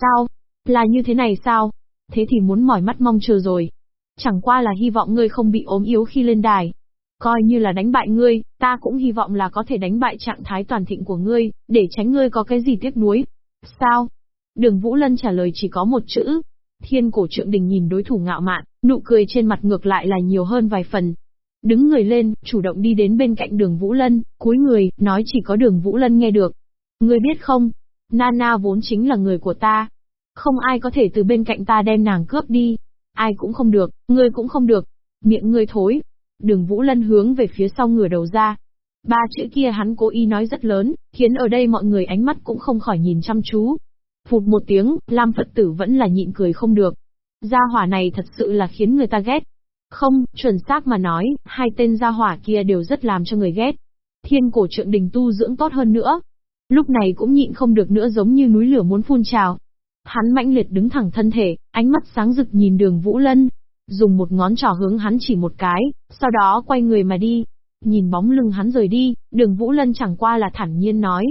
Sao? Là như thế này sao? Thế thì muốn mỏi mắt mong chờ rồi. Chẳng qua là hy vọng ngươi không bị ốm yếu khi lên đài. Coi như là đánh bại ngươi, ta cũng hy vọng là có thể đánh bại trạng thái toàn thịnh của ngươi, để tránh ngươi có cái gì tiếc nuối. Sao? Đường Vũ Lân trả lời chỉ có một chữ. Thiên cổ trượng đình nhìn đối thủ ngạo mạn, nụ cười trên mặt ngược lại là nhiều hơn vài phần. Đứng người lên, chủ động đi đến bên cạnh đường Vũ Lân, cúi người, nói chỉ có đường Vũ Lân nghe được. Ngươi biết không? Nana vốn chính là người của ta. Không ai có thể từ bên cạnh ta đem nàng cướp đi. Ai cũng không được, ngươi cũng không được. Miệng ngươi thối. Đường Vũ Lân hướng về phía sau ngửa đầu ra, Ba chữ kia hắn cố ý nói rất lớn, khiến ở đây mọi người ánh mắt cũng không khỏi nhìn chăm chú. Phụt một tiếng, Lam Phật tử vẫn là nhịn cười không được. Gia hỏa này thật sự là khiến người ta ghét. Không, chuẩn xác mà nói, hai tên gia hỏa kia đều rất làm cho người ghét. Thiên cổ trượng đình tu dưỡng tốt hơn nữa. Lúc này cũng nhịn không được nữa giống như núi lửa muốn phun trào. Hắn mãnh liệt đứng thẳng thân thể, ánh mắt sáng rực nhìn đường Vũ Lân. Dùng một ngón trỏ hướng hắn chỉ một cái, sau đó quay người mà đi, Nhìn bóng lưng hắn rời đi, đường Vũ Lân chẳng qua là thản nhiên nói.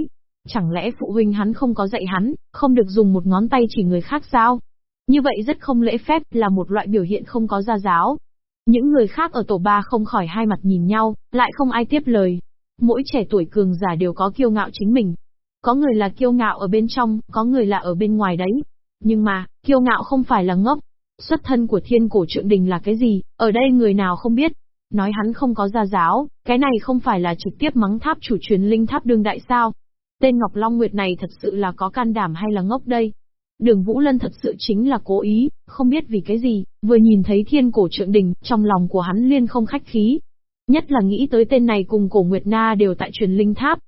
Chẳng lẽ phụ huynh hắn không có dạy hắn, không được dùng một ngón tay chỉ người khác sao? Như vậy rất không lễ phép, là một loại biểu hiện không có gia giáo. Những người khác ở tổ ba không khỏi hai mặt nhìn nhau, lại không ai tiếp lời. Mỗi trẻ tuổi cường giả đều có kiêu ngạo chính mình. Có người là kiêu ngạo ở bên trong, có người là ở bên ngoài đấy. Nhưng mà, kiêu ngạo không phải là ngốc. Xuất thân của thiên cổ trượng đình là cái gì, ở đây người nào không biết, Nói hắn không có gia giáo, cái này không phải là trực tiếp mắng tháp chủ truyền linh tháp đương đại sao. Tên Ngọc Long Nguyệt này thật sự là có can đảm hay là ngốc đây. Đường Vũ Lân thật sự chính là cố ý, không biết vì cái gì, vừa nhìn thấy thiên cổ trượng đình, trong lòng của hắn liên không khách khí. Nhất là nghĩ tới tên này cùng cổ Nguyệt Na đều tại truyền linh tháp.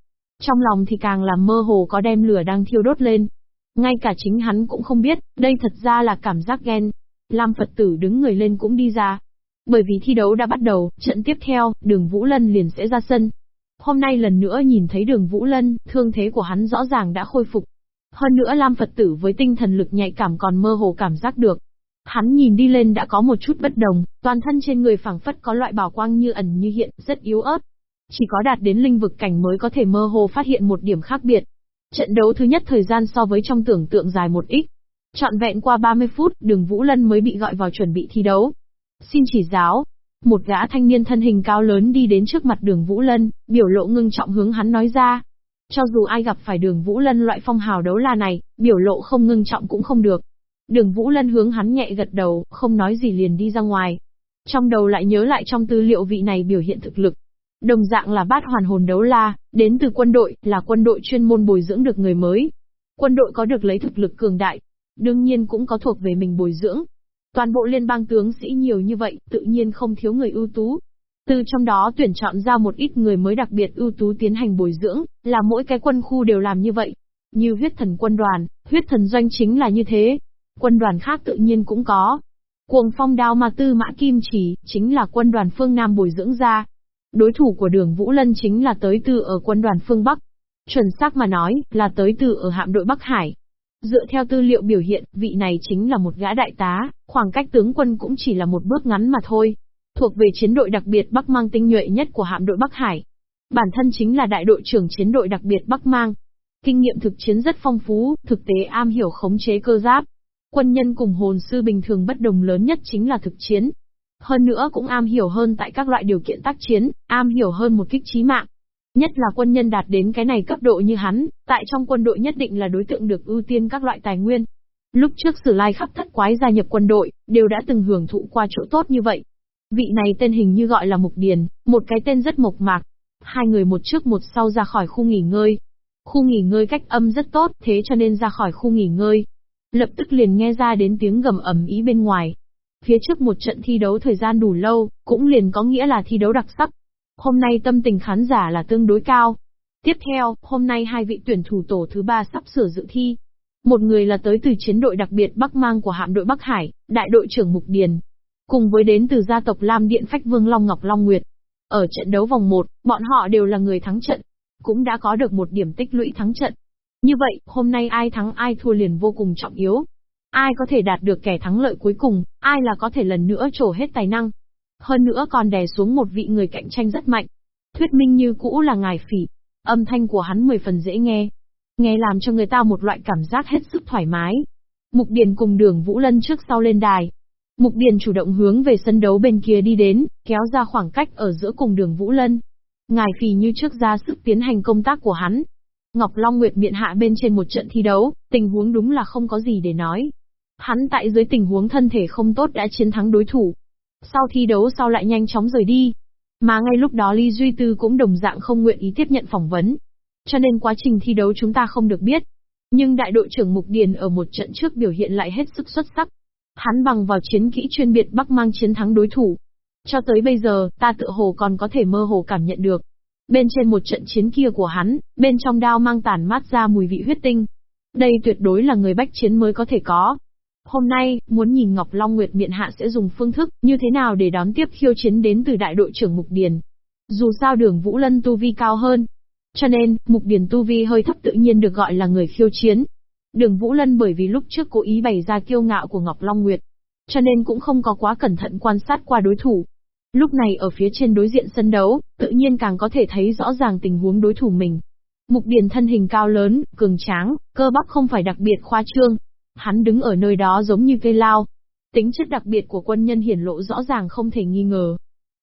Trong lòng thì càng là mơ hồ có đem lửa đang thiêu đốt lên. Ngay cả chính hắn cũng không biết, đây thật ra là cảm giác ghen. Lam Phật tử đứng người lên cũng đi ra. Bởi vì thi đấu đã bắt đầu, trận tiếp theo, đường Vũ Lân liền sẽ ra sân. Hôm nay lần nữa nhìn thấy đường Vũ Lân, thương thế của hắn rõ ràng đã khôi phục. Hơn nữa Lam Phật tử với tinh thần lực nhạy cảm còn mơ hồ cảm giác được. Hắn nhìn đi lên đã có một chút bất đồng, toàn thân trên người phẳng phất có loại bảo quang như ẩn như hiện, rất yếu ớt. Chỉ có đạt đến linh vực cảnh mới có thể mơ hồ phát hiện một điểm khác biệt. Trận đấu thứ nhất thời gian so với trong tưởng tượng dài một ít chọn vẹn qua 30 phút, đường Vũ Lân mới bị gọi vào chuẩn bị thi đấu. Xin chỉ giáo. Một gã thanh niên thân hình cao lớn đi đến trước mặt đường Vũ Lân, biểu lộ ngưng trọng hướng hắn nói ra. Cho dù ai gặp phải đường Vũ Lân loại phong hào đấu la này, biểu lộ không ngưng trọng cũng không được. Đường Vũ Lân hướng hắn nhẹ gật đầu, không nói gì liền đi ra ngoài. Trong đầu lại nhớ lại trong tư liệu vị này biểu hiện thực lực. Đồng dạng là bát hoàn hồn đấu la, đến từ quân đội, là quân đội chuyên môn bồi dưỡng được người mới. Quân đội có được lấy thực lực cường đại, đương nhiên cũng có thuộc về mình bồi dưỡng. Toàn bộ liên bang tướng sĩ nhiều như vậy, tự nhiên không thiếu người ưu tú. Từ trong đó tuyển chọn ra một ít người mới đặc biệt ưu tú tiến hành bồi dưỡng, là mỗi cái quân khu đều làm như vậy. Như huyết thần quân đoàn, huyết thần doanh chính là như thế. Quân đoàn khác tự nhiên cũng có. Cuồng phong đao mà tư mã kim chỉ, chính là quân đoàn phương Nam bồi dưỡng ra. Đối thủ của đường Vũ Lân chính là tới từ ở quân đoàn phương Bắc. Chuẩn xác mà nói, là tới từ ở hạm đội Bắc Hải. Dựa theo tư liệu biểu hiện, vị này chính là một gã đại tá, khoảng cách tướng quân cũng chỉ là một bước ngắn mà thôi. Thuộc về chiến đội đặc biệt Bắc Mang tinh nhuệ nhất của hạm đội Bắc Hải. Bản thân chính là đại đội trưởng chiến đội đặc biệt Bắc Mang. Kinh nghiệm thực chiến rất phong phú, thực tế am hiểu khống chế cơ giáp. Quân nhân cùng hồn sư bình thường bất đồng lớn nhất chính là thực chiến. Hơn nữa cũng am hiểu hơn tại các loại điều kiện tác chiến, am hiểu hơn một kích trí mạng. Nhất là quân nhân đạt đến cái này cấp độ như hắn, tại trong quân đội nhất định là đối tượng được ưu tiên các loại tài nguyên. Lúc trước Sử Lai khắp thất quái gia nhập quân đội, đều đã từng hưởng thụ qua chỗ tốt như vậy. Vị này tên hình như gọi là Mục Điền, một cái tên rất mộc mạc. Hai người một trước một sau ra khỏi khu nghỉ ngơi. Khu nghỉ ngơi cách âm rất tốt, thế cho nên ra khỏi khu nghỉ ngơi. Lập tức liền nghe ra đến tiếng gầm ầm ý bên ngoài. Phía trước một trận thi đấu thời gian đủ lâu, cũng liền có nghĩa là thi đấu đặc sắc. Hôm nay tâm tình khán giả là tương đối cao. Tiếp theo, hôm nay hai vị tuyển thủ tổ thứ ba sắp sửa dự thi. Một người là tới từ chiến đội đặc biệt Bắc Mang của hạm đội Bắc Hải, đại đội trưởng Mục Điền. Cùng với đến từ gia tộc Lam Điện Phách Vương Long Ngọc Long Nguyệt. Ở trận đấu vòng 1, bọn họ đều là người thắng trận. Cũng đã có được một điểm tích lũy thắng trận. Như vậy, hôm nay ai thắng ai thua liền vô cùng trọng yếu. Ai có thể đạt được kẻ thắng lợi cuối cùng, ai là có thể lần nữa trổ hết tài năng. Hơn nữa còn đè xuống một vị người cạnh tranh rất mạnh. Thuyết minh như cũ là ngài phỉ. Âm thanh của hắn mười phần dễ nghe. Nghe làm cho người ta một loại cảm giác hết sức thoải mái. Mục Điền cùng đường Vũ Lân trước sau lên đài. Mục Điền chủ động hướng về sân đấu bên kia đi đến, kéo ra khoảng cách ở giữa cùng đường Vũ Lân. Ngài phì như trước ra sức tiến hành công tác của hắn. Ngọc Long Nguyệt miệng hạ bên trên một trận thi đấu, tình huống đúng là không có gì để nói. Hắn tại dưới tình huống thân thể không tốt đã chiến thắng đối thủ. Sau thi đấu sau lại nhanh chóng rời đi. Mà ngay lúc đó Lý Duy Tư cũng đồng dạng không nguyện ý tiếp nhận phỏng vấn. Cho nên quá trình thi đấu chúng ta không được biết. Nhưng đại đội trưởng Mục Điền ở một trận trước biểu hiện lại hết sức xuất sắc. Hắn bằng vào chiến kỹ chuyên biệt Bắc mang chiến thắng đối thủ. Cho tới bây giờ, ta tự hồ còn có thể mơ hồ cảm nhận được. Bên trên một trận chiến kia của hắn, bên trong đao mang tản mát ra mùi vị huyết tinh. Đây tuyệt đối là người bách chiến mới có thể có. Hôm nay, muốn nhìn Ngọc Long Nguyệt miện hạ sẽ dùng phương thức như thế nào để đón tiếp khiêu chiến đến từ đại đội trưởng Mục Điền. Dù sao đường Vũ Lân tu vi cao hơn. Cho nên, Mục Điền tu vi hơi thấp tự nhiên được gọi là người khiêu chiến. Đường Vũ Lân bởi vì lúc trước cố ý bày ra kiêu ngạo của Ngọc Long Nguyệt. Cho nên cũng không có quá cẩn thận quan sát qua đối thủ. Lúc này ở phía trên đối diện sân đấu, tự nhiên càng có thể thấy rõ ràng tình huống đối thủ mình. Mục Điền thân hình cao lớn, cường tráng, cơ bắp không phải đặc biệt khoa trương, Hắn đứng ở nơi đó giống như cây lao. Tính chất đặc biệt của quân nhân hiển lộ rõ ràng không thể nghi ngờ.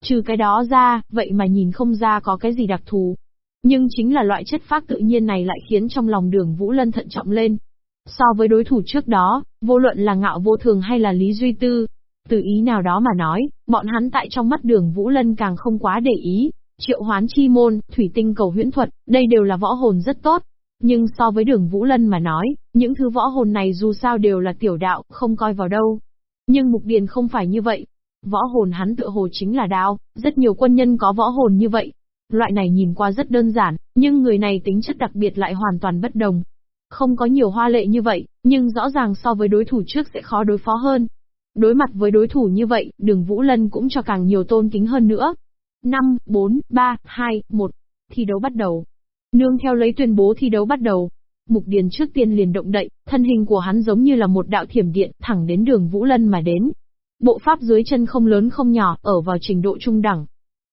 Trừ cái đó ra, vậy mà nhìn không ra có cái gì đặc thù. Nhưng chính là loại chất phác tự nhiên này lại khiến trong lòng đường Vũ Lân thận trọng lên. So với đối thủ trước đó, vô luận là ngạo vô thường hay là Lý Duy Tư, từ ý nào đó mà nói, bọn hắn tại trong mắt đường Vũ Lân càng không quá để ý. Triệu hoán chi môn, thủy tinh cầu huyễn thuật, đây đều là võ hồn rất tốt, nhưng so với đường Vũ Lân mà nói, những thứ võ hồn này dù sao đều là tiểu đạo, không coi vào đâu. Nhưng Mục Điền không phải như vậy. Võ hồn hắn tựa hồ chính là đao, rất nhiều quân nhân có võ hồn như vậy. Loại này nhìn qua rất đơn giản, nhưng người này tính chất đặc biệt lại hoàn toàn bất đồng. Không có nhiều hoa lệ như vậy, nhưng rõ ràng so với đối thủ trước sẽ khó đối phó hơn. Đối mặt với đối thủ như vậy, đường Vũ Lân cũng cho càng nhiều tôn kính hơn nữa. 5, 4, 3, 2, 1. Thi đấu bắt đầu. Nương theo lấy tuyên bố thi đấu bắt đầu. Mục Điền trước tiên liền động đậy, thân hình của hắn giống như là một đạo thiểm điện, thẳng đến đường Vũ Lân mà đến. Bộ pháp dưới chân không lớn không nhỏ, ở vào trình độ trung đẳng.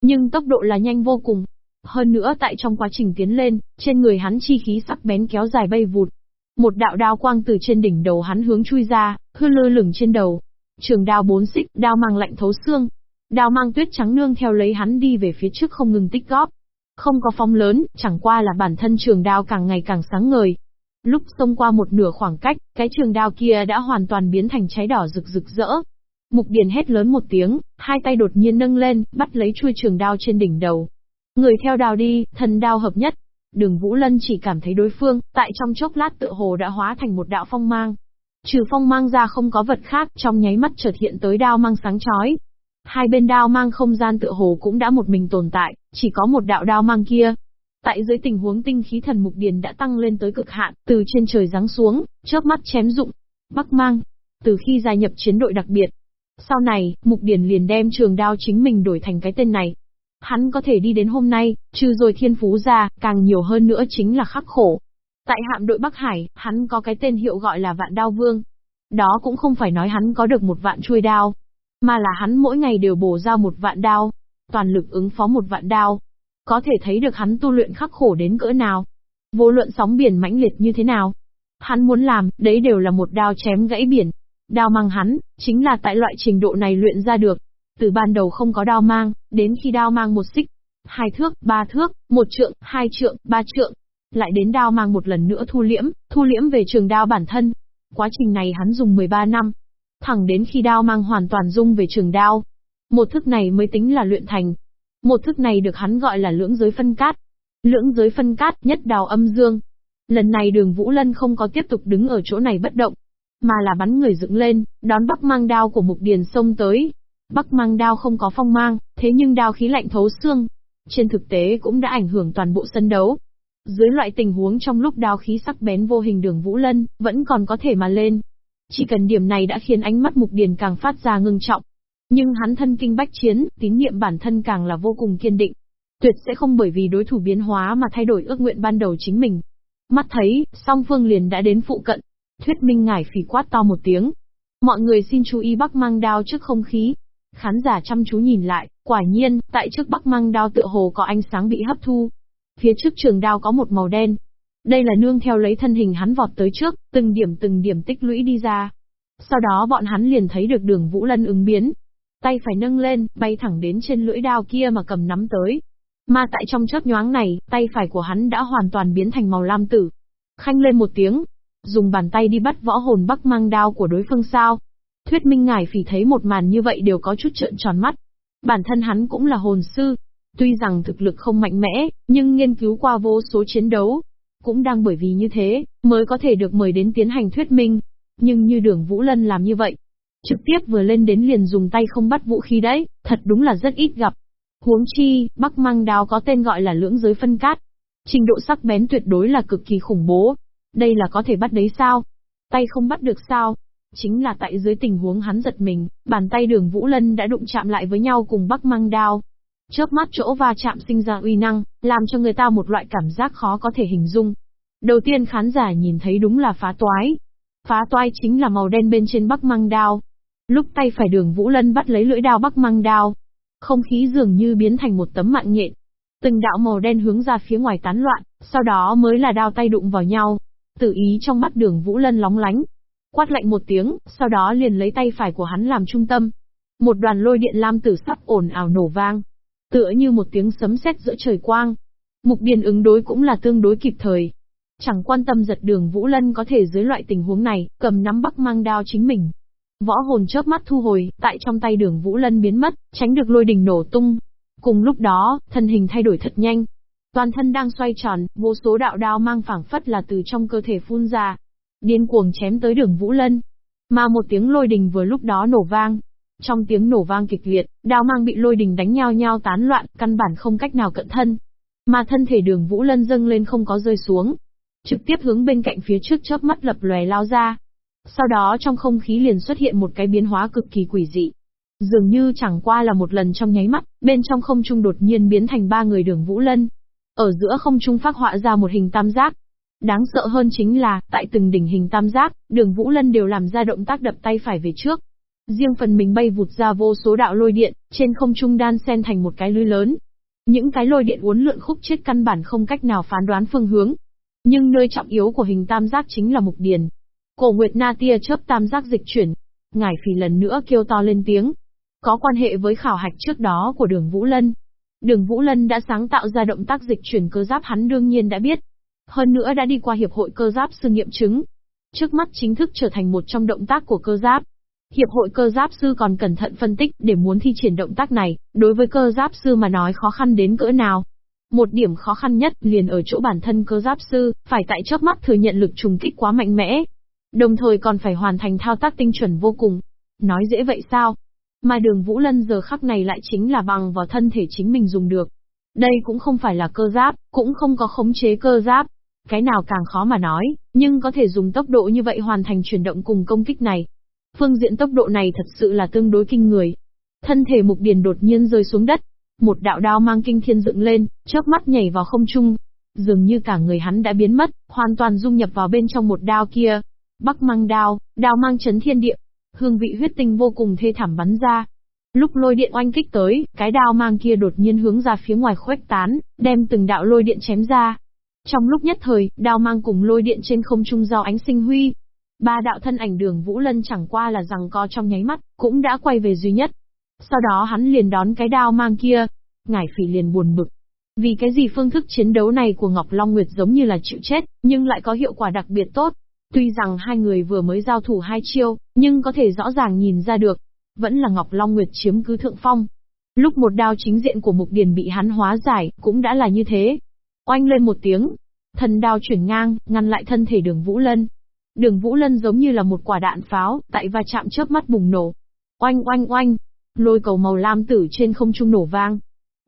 Nhưng tốc độ là nhanh vô cùng. Hơn nữa tại trong quá trình tiến lên, trên người hắn chi khí sắc bén kéo dài bay vụt. Một đạo đao quang từ trên đỉnh đầu hắn hướng chui ra, hư lơ lửng trên đầu. Trường đao bốn xích, đao mang lạnh thấu xương. Đao mang tuyết trắng nương theo lấy hắn đi về phía trước không ngừng tích góp. Không có phong lớn, chẳng qua là bản thân trường đao càng ngày càng sáng ngời. Lúc xông qua một nửa khoảng cách, cái trường đao kia đã hoàn toàn biến thành cháy đỏ rực rực rỡ. Mục Điền hét lớn một tiếng, hai tay đột nhiên nâng lên, bắt lấy chuôi trường đao trên đỉnh đầu. Người theo đao đi, thần đao hợp nhất. Đường Vũ Lân chỉ cảm thấy đối phương, tại trong chốc lát tựa hồ đã hóa thành một đạo phong mang. Trừ phong mang ra không có vật khác, trong nháy mắt chợt hiện tới đao mang sáng chói. Hai bên đao mang không gian tựa hồ cũng đã một mình tồn tại, chỉ có một đạo đao mang kia. Tại dưới tình huống tinh khí thần mục điền đã tăng lên tới cực hạn, từ trên trời giáng xuống, chớp mắt chém dụng. Bắc mang. Từ khi gia nhập chiến đội đặc biệt, sau này, Mục Điền liền đem trường đao chính mình đổi thành cái tên này. Hắn có thể đi đến hôm nay, trừ rồi thiên phú ra, càng nhiều hơn nữa chính là khắc khổ. Tại hạm đội Bắc Hải, hắn có cái tên hiệu gọi là Vạn Đao Vương. Đó cũng không phải nói hắn có được một vạn chuôi đao, mà là hắn mỗi ngày đều bổ ra một vạn đao, toàn lực ứng phó một vạn đao. Có thể thấy được hắn tu luyện khắc khổ đến cỡ nào. Vô luận sóng biển mãnh liệt như thế nào. Hắn muốn làm, đấy đều là một đao chém gãy biển. Đao mang hắn, chính là tại loại trình độ này luyện ra được. Từ ban đầu không có đao mang, đến khi đao mang một xích, hai thước, ba thước, một trượng, hai trượng, ba trượng. Lại đến đao mang một lần nữa thu liễm, thu liễm về trường đao bản thân. Quá trình này hắn dùng 13 năm. Thẳng đến khi đao mang hoàn toàn dung về trường đao. Một thức này mới tính là luyện thành. Một thức này được hắn gọi là lưỡng giới phân cát. Lưỡng giới phân cát nhất đào âm dương. Lần này đường Vũ Lân không có tiếp tục đứng ở chỗ này bất động, mà là bắn người dựng lên, đón bắc mang đao của mục điền xông tới. Bắc mang đao không có phong mang, thế nhưng đao khí lạnh thấu xương. Trên thực tế cũng đã ảnh hưởng toàn bộ sân đấu. Dưới loại tình huống trong lúc đao khí sắc bén vô hình đường Vũ Lân, vẫn còn có thể mà lên. Chỉ cần điểm này đã khiến ánh mắt mục điền càng phát ra ngưng trọng. Nhưng hắn thân kinh bách chiến, tín nhiệm bản thân càng là vô cùng kiên định. Tuyệt sẽ không bởi vì đối thủ biến hóa mà thay đổi ước nguyện ban đầu chính mình. Mắt thấy, song phương liền đã đến phụ cận, Thuyết minh ngải phỉ quát to một tiếng. Mọi người xin chú ý bắc mang đao trước không khí. Khán giả chăm chú nhìn lại, quả nhiên, tại trước bắc mang đao tựa hồ có ánh sáng bị hấp thu. Phía trước trường đao có một màu đen. Đây là nương theo lấy thân hình hắn vọt tới trước, từng điểm từng điểm tích lũy đi ra. Sau đó bọn hắn liền thấy được đường Vũ Lân ứng biến. Tay phải nâng lên, bay thẳng đến trên lưỡi đao kia mà cầm nắm tới. Mà tại trong chớp nhoáng này, tay phải của hắn đã hoàn toàn biến thành màu lam tử. Khanh lên một tiếng, dùng bàn tay đi bắt võ hồn bắc mang đao của đối phương sao. Thuyết minh ngài phỉ thấy một màn như vậy đều có chút trợn tròn mắt. Bản thân hắn cũng là hồn sư. Tuy rằng thực lực không mạnh mẽ, nhưng nghiên cứu qua vô số chiến đấu. Cũng đang bởi vì như thế, mới có thể được mời đến tiến hành thuyết minh. Nhưng như đường Vũ Lân làm như vậy. Trực tiếp vừa lên đến liền dùng tay không bắt vũ khí đấy, thật đúng là rất ít gặp. Huống chi, Bắc Mang Đao có tên gọi là lưỡng giới phân cát. Trình độ sắc bén tuyệt đối là cực kỳ khủng bố, đây là có thể bắt đấy sao? Tay không bắt được sao? Chính là tại dưới tình huống hắn giật mình, bàn tay đường Vũ Lân đã đụng chạm lại với nhau cùng bắc mang đao. Chớp mắt chỗ va chạm sinh ra uy năng, làm cho người ta một loại cảm giác khó có thể hình dung. Đầu tiên khán giả nhìn thấy đúng là phá toái. Phá toái chính là màu đen bên trên bắc mang đao. Lúc tay phải đường Vũ Lân bắt lấy lưỡi đao bắc mang đao. Không khí dường như biến thành một tấm mạng nhện. Từng đạo màu đen hướng ra phía ngoài tán loạn, sau đó mới là đao tay đụng vào nhau. Tử ý trong mắt đường Vũ Lân lóng lánh. Quát lạnh một tiếng, sau đó liền lấy tay phải của hắn làm trung tâm. Một đoàn lôi điện lam tử sắp ồn ào nổ vang. Tựa như một tiếng sấm sét giữa trời quang. Mục điền ứng đối cũng là tương đối kịp thời. Chẳng quan tâm giật đường Vũ Lân có thể dưới loại tình huống này, cầm nắm bắc mang đao chính mình. Võ hồn chớp mắt thu hồi, tại trong tay đường Vũ Lân biến mất, tránh được lôi đình nổ tung. Cùng lúc đó, thân hình thay đổi thật nhanh, Toàn thân đang xoay tròn, vô số đạo đao mang phảng phất là từ trong cơ thể phun ra. Điên cuồng chém tới đường Vũ Lân. Mà một tiếng lôi đình vừa lúc đó nổ vang. Trong tiếng nổ vang kịch liệt, đao mang bị lôi đình đánh nhau nhau tán loạn, căn bản không cách nào cận thân. Mà thân thể đường Vũ Lân dâng lên không có rơi xuống. Trực tiếp hướng bên cạnh phía trước chớp mắt lập lòe lao ra. Sau đó trong không khí liền xuất hiện một cái biến hóa cực kỳ quỷ dị. Dường như chẳng qua là một lần trong nháy mắt, bên trong không trung đột nhiên biến thành ba người đường Vũ Lân. Ở giữa không trung phát họa ra một hình tam giác. Đáng sợ hơn chính là, tại từng đỉnh hình tam giác, đường Vũ Lân đều làm ra động tác đập tay phải về trước. Riêng phần mình bay vụt ra vô số đạo lôi điện, trên không trung đan xen thành một cái lưới lớn. Những cái lôi điện uốn lượn khúc chết căn bản không cách nào phán đoán phương hướng. Nhưng nơi trọng yếu của hình tam giác chính là mục điền. Cổ Nguyệt Na tia chớp tam giác dịch chuyển. Ngải phì lần nữa kêu to lên tiếng, có quan hệ với khảo hạch trước đó của đường Vũ Lân. Đường Vũ Lân đã sáng tạo ra động tác dịch chuyển cơ giáp hắn đương nhiên đã biết. Hơn nữa đã đi qua hiệp hội cơ giáp sư nghiệm chứng. Trước mắt chính thức trở thành một trong động tác của cơ giáp. Hiệp hội cơ giáp sư còn cẩn thận phân tích để muốn thi triển động tác này, đối với cơ giáp sư mà nói khó khăn đến cỡ nào. Một điểm khó khăn nhất liền ở chỗ bản thân cơ giáp sư, phải tại chớp mắt thừa nhận lực trùng kích quá mạnh mẽ. Đồng thời còn phải hoàn thành thao tác tinh chuẩn vô cùng. Nói dễ vậy sao? Mà đường Vũ Lân giờ khắc này lại chính là bằng vào thân thể chính mình dùng được. Đây cũng không phải là cơ giáp, cũng không có khống chế cơ giáp. Cái nào càng khó mà nói, nhưng có thể dùng tốc độ như vậy hoàn thành chuyển động cùng công kích này. Phương diện tốc độ này thật sự là tương đối kinh người. Thân thể mục điền đột nhiên rơi xuống đất. Một đạo đao mang kinh thiên dựng lên, chớp mắt nhảy vào không trung. Dường như cả người hắn đã biến mất, hoàn toàn dung nhập vào bên trong một đao kia. Bắc mang đao, đao mang chấn thiên địa, hương vị huyết tinh vô cùng thê thảm bắn ra. Lúc lôi điện oanh kích tới, cái đao mang kia đột nhiên hướng ra phía ngoài khuếch tán, đem từng đạo lôi điện chém ra. Trong lúc nhất thời, đao mang cùng lôi điện trên không trung giao ánh sinh huy. Ba đạo thân ảnh đường Vũ Lân chẳng qua là rằng co trong nháy mắt, cũng đã quay về duy nhất. Sau đó hắn liền đón cái đao mang kia. Ngải phỉ liền buồn bực. Vì cái gì phương thức chiến đấu này của Ngọc Long Nguyệt giống như là chịu chết, nhưng lại có hiệu quả đặc biệt tốt. Tuy rằng hai người vừa mới giao thủ hai chiêu, nhưng có thể rõ ràng nhìn ra được, vẫn là Ngọc Long Nguyệt chiếm cứ thượng phong. Lúc một đao chính diện của Mục Điền bị hắn hóa giải, cũng đã là như thế. Oanh lên một tiếng, thần đao chuyển ngang, ngăn lại thân thể đường Vũ Lân. Đường Vũ Lân giống như là một quả đạn pháo, tại va chạm chớp mắt bùng nổ. Oanh oanh oanh, lôi cầu màu lam tử trên không trung nổ vang.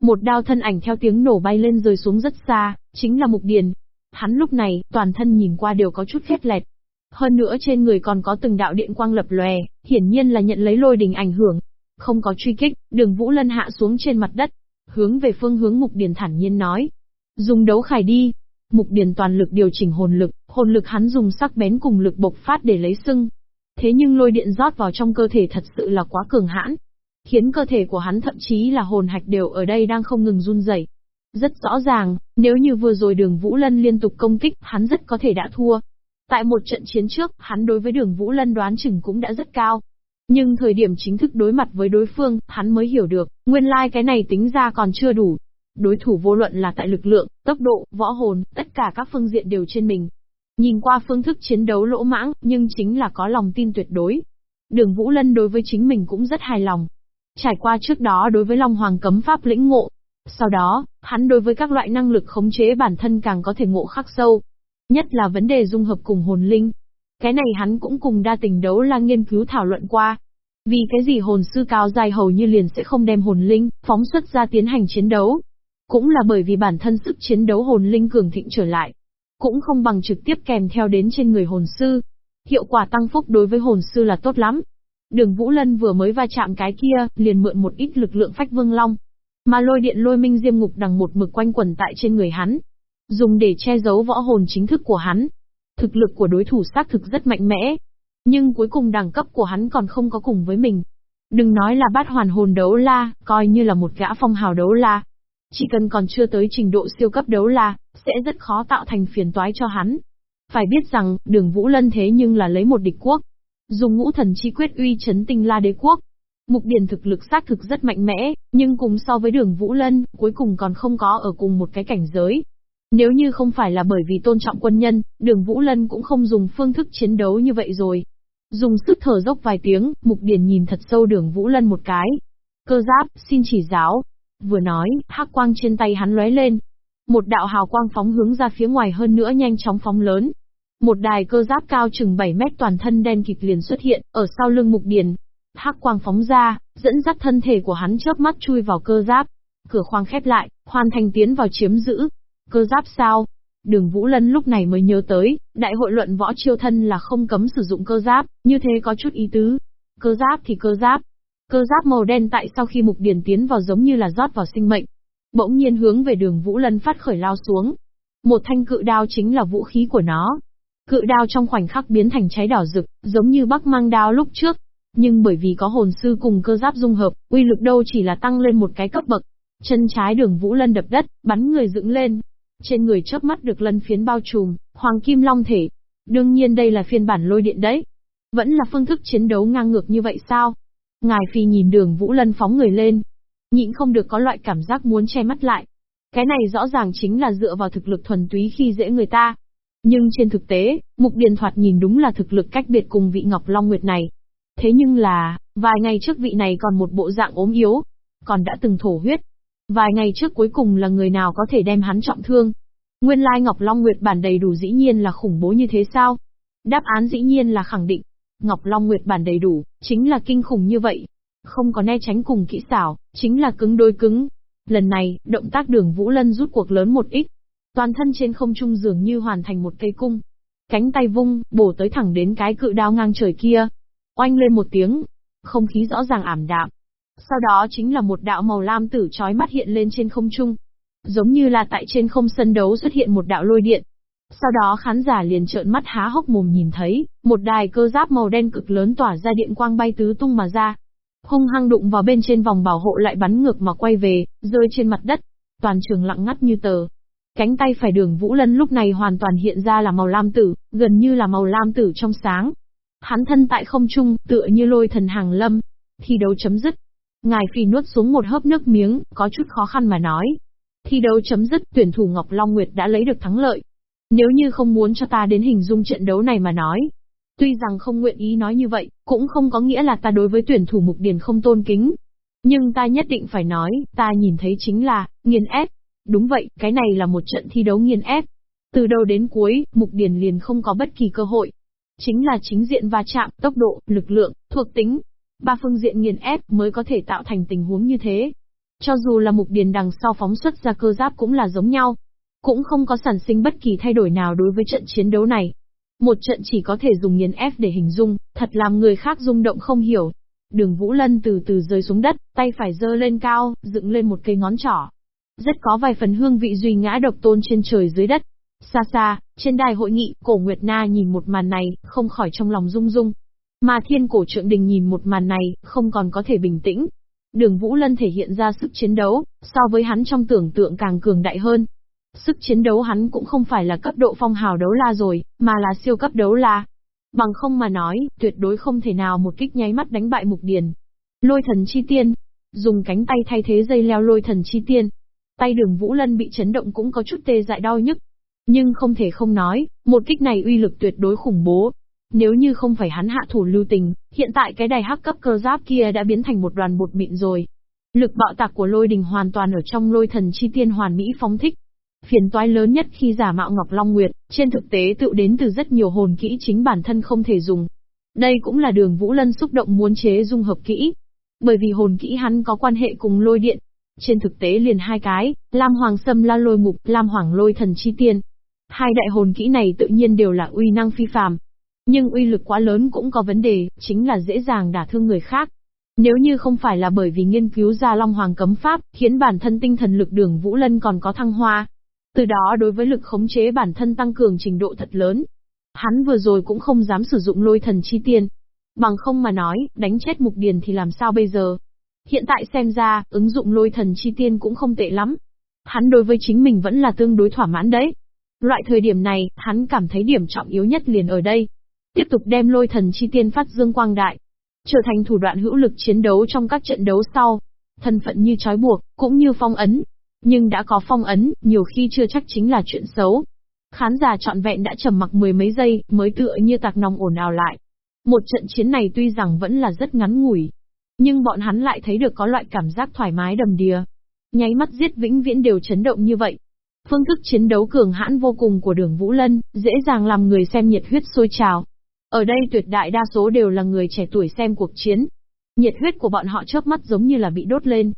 Một đao thân ảnh theo tiếng nổ bay lên rơi xuống rất xa, chính là Mục Điền. Hắn lúc này, toàn thân nhìn qua đều có chút khét lẹt. Hơn nữa trên người còn có từng đạo điện quang lập lòe, hiển nhiên là nhận lấy lôi đình ảnh hưởng. Không có truy kích, đường Vũ Lân hạ xuống trên mặt đất, hướng về phương hướng Mục Điền thản nhiên nói. Dùng đấu khải đi. Mục Điền toàn lực điều chỉnh hồn lực, hồn lực hắn dùng sắc bén cùng lực bộc phát để lấy sưng. Thế nhưng lôi điện rót vào trong cơ thể thật sự là quá cường hãn, khiến cơ thể của hắn thậm chí là hồn hạch đều ở đây đang không ngừng run rẩy. Rất rõ ràng, nếu như vừa rồi đường Vũ Lân liên tục công kích, hắn rất có thể đã thua. Tại một trận chiến trước, hắn đối với đường Vũ Lân đoán chừng cũng đã rất cao. Nhưng thời điểm chính thức đối mặt với đối phương, hắn mới hiểu được, nguyên lai like cái này tính ra còn chưa đủ. Đối thủ vô luận là tại lực lượng, tốc độ, võ hồn, tất cả các phương diện đều trên mình. Nhìn qua phương thức chiến đấu lỗ mãng, nhưng chính là có lòng tin tuyệt đối. Đường Vũ Lân đối với chính mình cũng rất hài lòng. Trải qua trước đó đối với Long Hoàng cấm pháp lĩnh ngộ. Sau đó, hắn đối với các loại năng lực khống chế bản thân càng có thể ngộ khắc sâu. Nhất là vấn đề dung hợp cùng hồn linh. Cái này hắn cũng cùng đa tình đấu là nghiên cứu thảo luận qua. Vì cái gì hồn sư cao dài hầu như liền sẽ không đem hồn linh, phóng xuất ra tiến hành chiến đấu. Cũng là bởi vì bản thân sức chiến đấu hồn linh cường thịnh trở lại. Cũng không bằng trực tiếp kèm theo đến trên người hồn sư. Hiệu quả tăng phúc đối với hồn sư là tốt lắm. Đường Vũ Lân vừa mới va chạm cái kia, liền mượn một ít lực lượng phách vương long. Mà lôi điện lôi minh diêm ngục đằng một mực quanh quẩn tại trên người hắn, dùng để che giấu võ hồn chính thức của hắn. Thực lực của đối thủ xác thực rất mạnh mẽ, nhưng cuối cùng đẳng cấp của hắn còn không có cùng với mình. Đừng nói là bát hoàn hồn đấu la, coi như là một gã phong hào đấu la. Chỉ cần còn chưa tới trình độ siêu cấp đấu la, sẽ rất khó tạo thành phiền toái cho hắn. Phải biết rằng, đường Vũ Lân thế nhưng là lấy một địch quốc. Dùng ngũ thần chi quyết uy chấn tinh la đế quốc. Mục điển thực lực xác thực rất mạnh mẽ, nhưng cùng so với đường Vũ Lân, cuối cùng còn không có ở cùng một cái cảnh giới. Nếu như không phải là bởi vì tôn trọng quân nhân, đường Vũ Lân cũng không dùng phương thức chiến đấu như vậy rồi. Dùng sức thở dốc vài tiếng, Mục Điền nhìn thật sâu đường Vũ Lân một cái. Cơ giáp, xin chỉ giáo. Vừa nói, hắc quang trên tay hắn lóe lên. Một đạo hào quang phóng hướng ra phía ngoài hơn nữa nhanh chóng phóng lớn. Một đài cơ giáp cao chừng 7 mét toàn thân đen kịt liền xuất hiện, ở sau lưng Mục Điền. Hắc quang phóng ra, dẫn dắt thân thể của hắn chớp mắt chui vào cơ giáp. Cửa khoang khép lại, hoàn thành tiến vào chiếm giữ. Cơ giáp sao? Đường Vũ Lân lúc này mới nhớ tới, đại hội luận võ chiêu thân là không cấm sử dụng cơ giáp, như thế có chút ý tứ. Cơ giáp thì cơ giáp. Cơ giáp màu đen tại sau khi mục điển tiến vào giống như là rót vào sinh mệnh. Bỗng nhiên hướng về đường Vũ Lân phát khởi lao xuống. Một thanh cự đao chính là vũ khí của nó. Cự đao trong khoảnh khắc biến thành cháy đỏ rực, giống như bắc mang đao lúc trước. Nhưng bởi vì có hồn sư cùng cơ giáp dung hợp, uy lực đâu chỉ là tăng lên một cái cấp bậc. Chân trái đường Vũ Lân đập đất, bắn người dựng lên, trên người chớp mắt được lân phiến bao trùm, hoàng kim long thể. Đương nhiên đây là phiên bản lôi điện đấy. Vẫn là phương thức chiến đấu ngang ngược như vậy sao? Ngài phi nhìn đường Vũ Lân phóng người lên. Nhịn không được có loại cảm giác muốn che mắt lại. Cái này rõ ràng chính là dựa vào thực lực thuần túy khi dễ người ta. Nhưng trên thực tế, mục điền thoạt nhìn đúng là thực lực cách biệt cùng vị Ngọc Long Nguyệt này. Thế nhưng là, vài ngày trước vị này còn một bộ dạng ốm yếu, còn đã từng thổ huyết, Vài ngày trước cuối cùng là người nào có thể đem hắn trọng thương. Nguyên lai Ngọc Long Nguyệt bản đầy đủ dĩ nhiên là khủng bố như thế sao? Đáp án dĩ nhiên là khẳng định. Ngọc Long Nguyệt bản đầy đủ, chính là kinh khủng như vậy. Không có né tránh cùng kỹ xảo, chính là cứng đôi cứng. Lần này, động tác đường Vũ Lân rút cuộc lớn một ít. Toàn thân trên không trung dường như hoàn thành một cây cung. Cánh tay vung, bổ tới thẳng đến cái cự đao ngang trời kia. Oanh lên một tiếng. Không khí rõ ràng ảm đạm, sau đó chính là một đạo màu lam tử chói mắt hiện lên trên không trung. Giống như là tại trên không sân đấu xuất hiện một đạo lôi điện. Sau đó khán giả liền trợn mắt há hốc mồm nhìn thấy, một đài cơ giáp màu đen cực lớn tỏa ra điện quang bay tứ tung mà ra. Hung hăng đụng vào bên trên vòng bảo hộ lại bắn ngược mà quay về, rơi trên mặt đất. Toàn trường lặng ngắt như tờ. Cánh tay phải đường Vũ Lân lúc này hoàn toàn hiện ra là màu lam tử, gần như là màu lam tử trong sáng. Hắn thân tại không trung, tựa như lôi thần hàng lâm. Thi đấu chấm dứt, Ngài Phi nuốt xuống một hớp nước miếng, có chút khó khăn mà nói. Thi đấu chấm dứt, tuyển thủ Ngọc Long Nguyệt đã lấy được thắng lợi. Nếu như không muốn cho ta đến hình dung trận đấu này mà nói. Tuy rằng không nguyện ý nói như vậy, cũng không có nghĩa là ta đối với tuyển thủ Mục Điền không tôn kính. Nhưng ta nhất định phải nói, ta nhìn thấy chính là, nghiền ép. Đúng vậy, cái này là một trận thi đấu nghiền ép. Từ đầu đến cuối, Mục Điền liền không có bất kỳ cơ hội. Chính là chính diện va chạm, tốc độ, lực lượng, thuộc tính, Ba phương diện nghiền ép mới có thể tạo thành tình huống như thế. Cho dù là mục điền đằng sau phóng xuất ra cơ giáp cũng là giống nhau. Cũng không có sản sinh bất kỳ thay đổi nào đối với trận chiến đấu này. Một trận chỉ có thể dùng nghiền ép để hình dung, thật làm người khác rung động không hiểu. Đường Vũ Lân từ từ rơi xuống đất, tay phải giơ lên cao, dựng lên một cây ngón trỏ. Rất có vài phần hương vị duy ngã độc tôn trên trời dưới đất. Xa xa, trên đài hội nghị, cổ Nguyệt Na nhìn một màn này, không khỏi trong lòng rung rung. Mà thiên cổ trượng đình nhìn một màn này, không còn có thể bình tĩnh. Đường Vũ Lân thể hiện ra sức chiến đấu, so với hắn trong tưởng tượng càng cường đại hơn. Sức chiến đấu hắn cũng không phải là cấp độ phong hào đấu la rồi, mà là siêu cấp đấu la. Bằng không mà nói, tuyệt đối không thể nào một kích nháy mắt đánh bại mục điền. Lôi thần chi tiên. Dùng cánh tay thay thế dây leo lôi thần chi tiên. Tay đường Vũ Lân bị chấn động cũng có chút tê dại đau nhức. Nhưng không thể không nói, một kích này uy lực tuyệt đối khủng bố, nếu như không phải hắn hạ thủ lưu tình, hiện tại cái đài hắc cấp cơ giáp kia đã biến thành một đoàn bột mịn rồi. Lực bạo tạc của lôi đình hoàn toàn ở trong lôi thần chi tiên hoàn mỹ phóng thích. Phiền toái lớn nhất khi giả mạo Ngọc Long Nguyệt, trên thực tế tự đến từ rất nhiều hồn kỹ chính bản thân không thể dùng. Đây cũng là đường Vũ Lân xúc động muốn chế dung hợp kỹ. Bởi vì hồn kỹ hắn có quan hệ cùng lôi điện. Trên thực tế liền hai cái, Lam Hoàng Sâm La Lôi Ngục, Lam Hoàng Lôi Thần Chi Tiên. Hai đại hồn kỹ này tự nhiên đều là uy năng phi phàm, nhưng uy lực quá lớn cũng có vấn đề, chính là dễ dàng đả thương người khác. Nếu như không phải là bởi vì nghiên cứu ra Long Hoàng cấm pháp, khiến bản thân tinh thần lực đường Vũ Lân còn có thăng hoa. Từ đó đối với lực khống chế bản thân tăng cường trình độ thật lớn. Hắn vừa rồi cũng không dám sử dụng lôi thần chi tiên. Bằng không mà nói, đánh chết mục điền thì làm sao bây giờ? Hiện tại xem ra, ứng dụng lôi thần chi tiên cũng không tệ lắm. Hắn đối với chính mình vẫn là tương đối thỏa mãn đấy. Loại thời điểm này, hắn cảm thấy điểm trọng yếu nhất liền ở đây, tiếp tục đem lôi thần chi tiên phát dương quang đại, trở thành thủ đoạn hữu lực chiến đấu trong các trận đấu sau. Thân phận như trói buộc, cũng như phong ấn. Nhưng đã có phong ấn, nhiều khi chưa chắc chính là chuyện xấu. Khán giả trọn vẹn đã trầm mặc mười mấy giây, mới tựa như tạc nòng ồn ào lại. Một trận chiến này tuy rằng vẫn là rất ngắn ngủi, nhưng bọn hắn lại thấy được có loại cảm giác thoải mái đầm đìa. Nháy mắt giết vĩnh viễn đều chấn động như vậy. Phương thức chiến đấu cường hãn vô cùng của đường Vũ Lân, dễ dàng làm người xem nhiệt huyết sôi trào. Ở đây tuyệt đại đa số đều là người trẻ tuổi xem cuộc chiến. Nhiệt huyết của bọn họ chớp mắt giống như là bị đốt lên.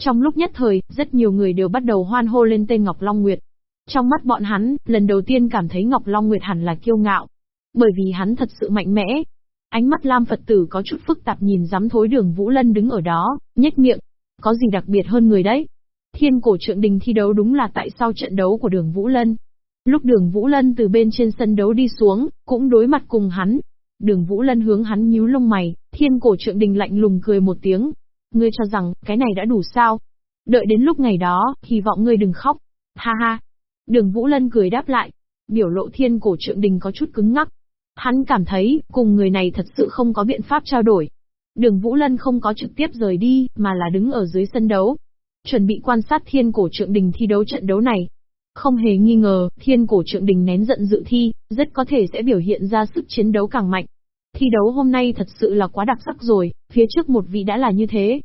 Trong lúc nhất thời, rất nhiều người đều bắt đầu hoan hô lên tên Ngọc Long Nguyệt. Trong mắt bọn hắn, lần đầu tiên cảm thấy Ngọc Long Nguyệt hẳn là kiêu ngạo. Bởi vì hắn thật sự mạnh mẽ. Ánh mắt Lam Phật tử có chút phức tạp nhìn dám thối đường Vũ Lân đứng ở đó, nhếch miệng. Có gì đặc biệt hơn người đấy? Thiên cổ trượng đình thi đấu đúng là tại sau trận đấu của đường Vũ Lân. Lúc đường Vũ Lân từ bên trên sân đấu đi xuống, cũng đối mặt cùng hắn. Đường Vũ Lân hướng hắn nhíu lông mày, thiên cổ trượng đình lạnh lùng cười một tiếng. Ngươi cho rằng, cái này đã đủ sao? Đợi đến lúc ngày đó, hy vọng ngươi đừng khóc. Ha ha. Đường Vũ Lân cười đáp lại. Biểu lộ thiên cổ trượng đình có chút cứng ngắc. Hắn cảm thấy, cùng người này thật sự không có biện pháp trao đổi. Đường Vũ Lân không có trực tiếp rời đi, mà là đứng ở dưới sân đấu. Chuẩn bị quan sát thiên cổ trượng đình thi đấu trận đấu này. Không hề nghi ngờ, thiên cổ trượng đình nén giận dự thi, rất có thể sẽ biểu hiện ra sức chiến đấu càng mạnh. Thi đấu hôm nay thật sự là quá đặc sắc rồi, phía trước một vị đã là như thế.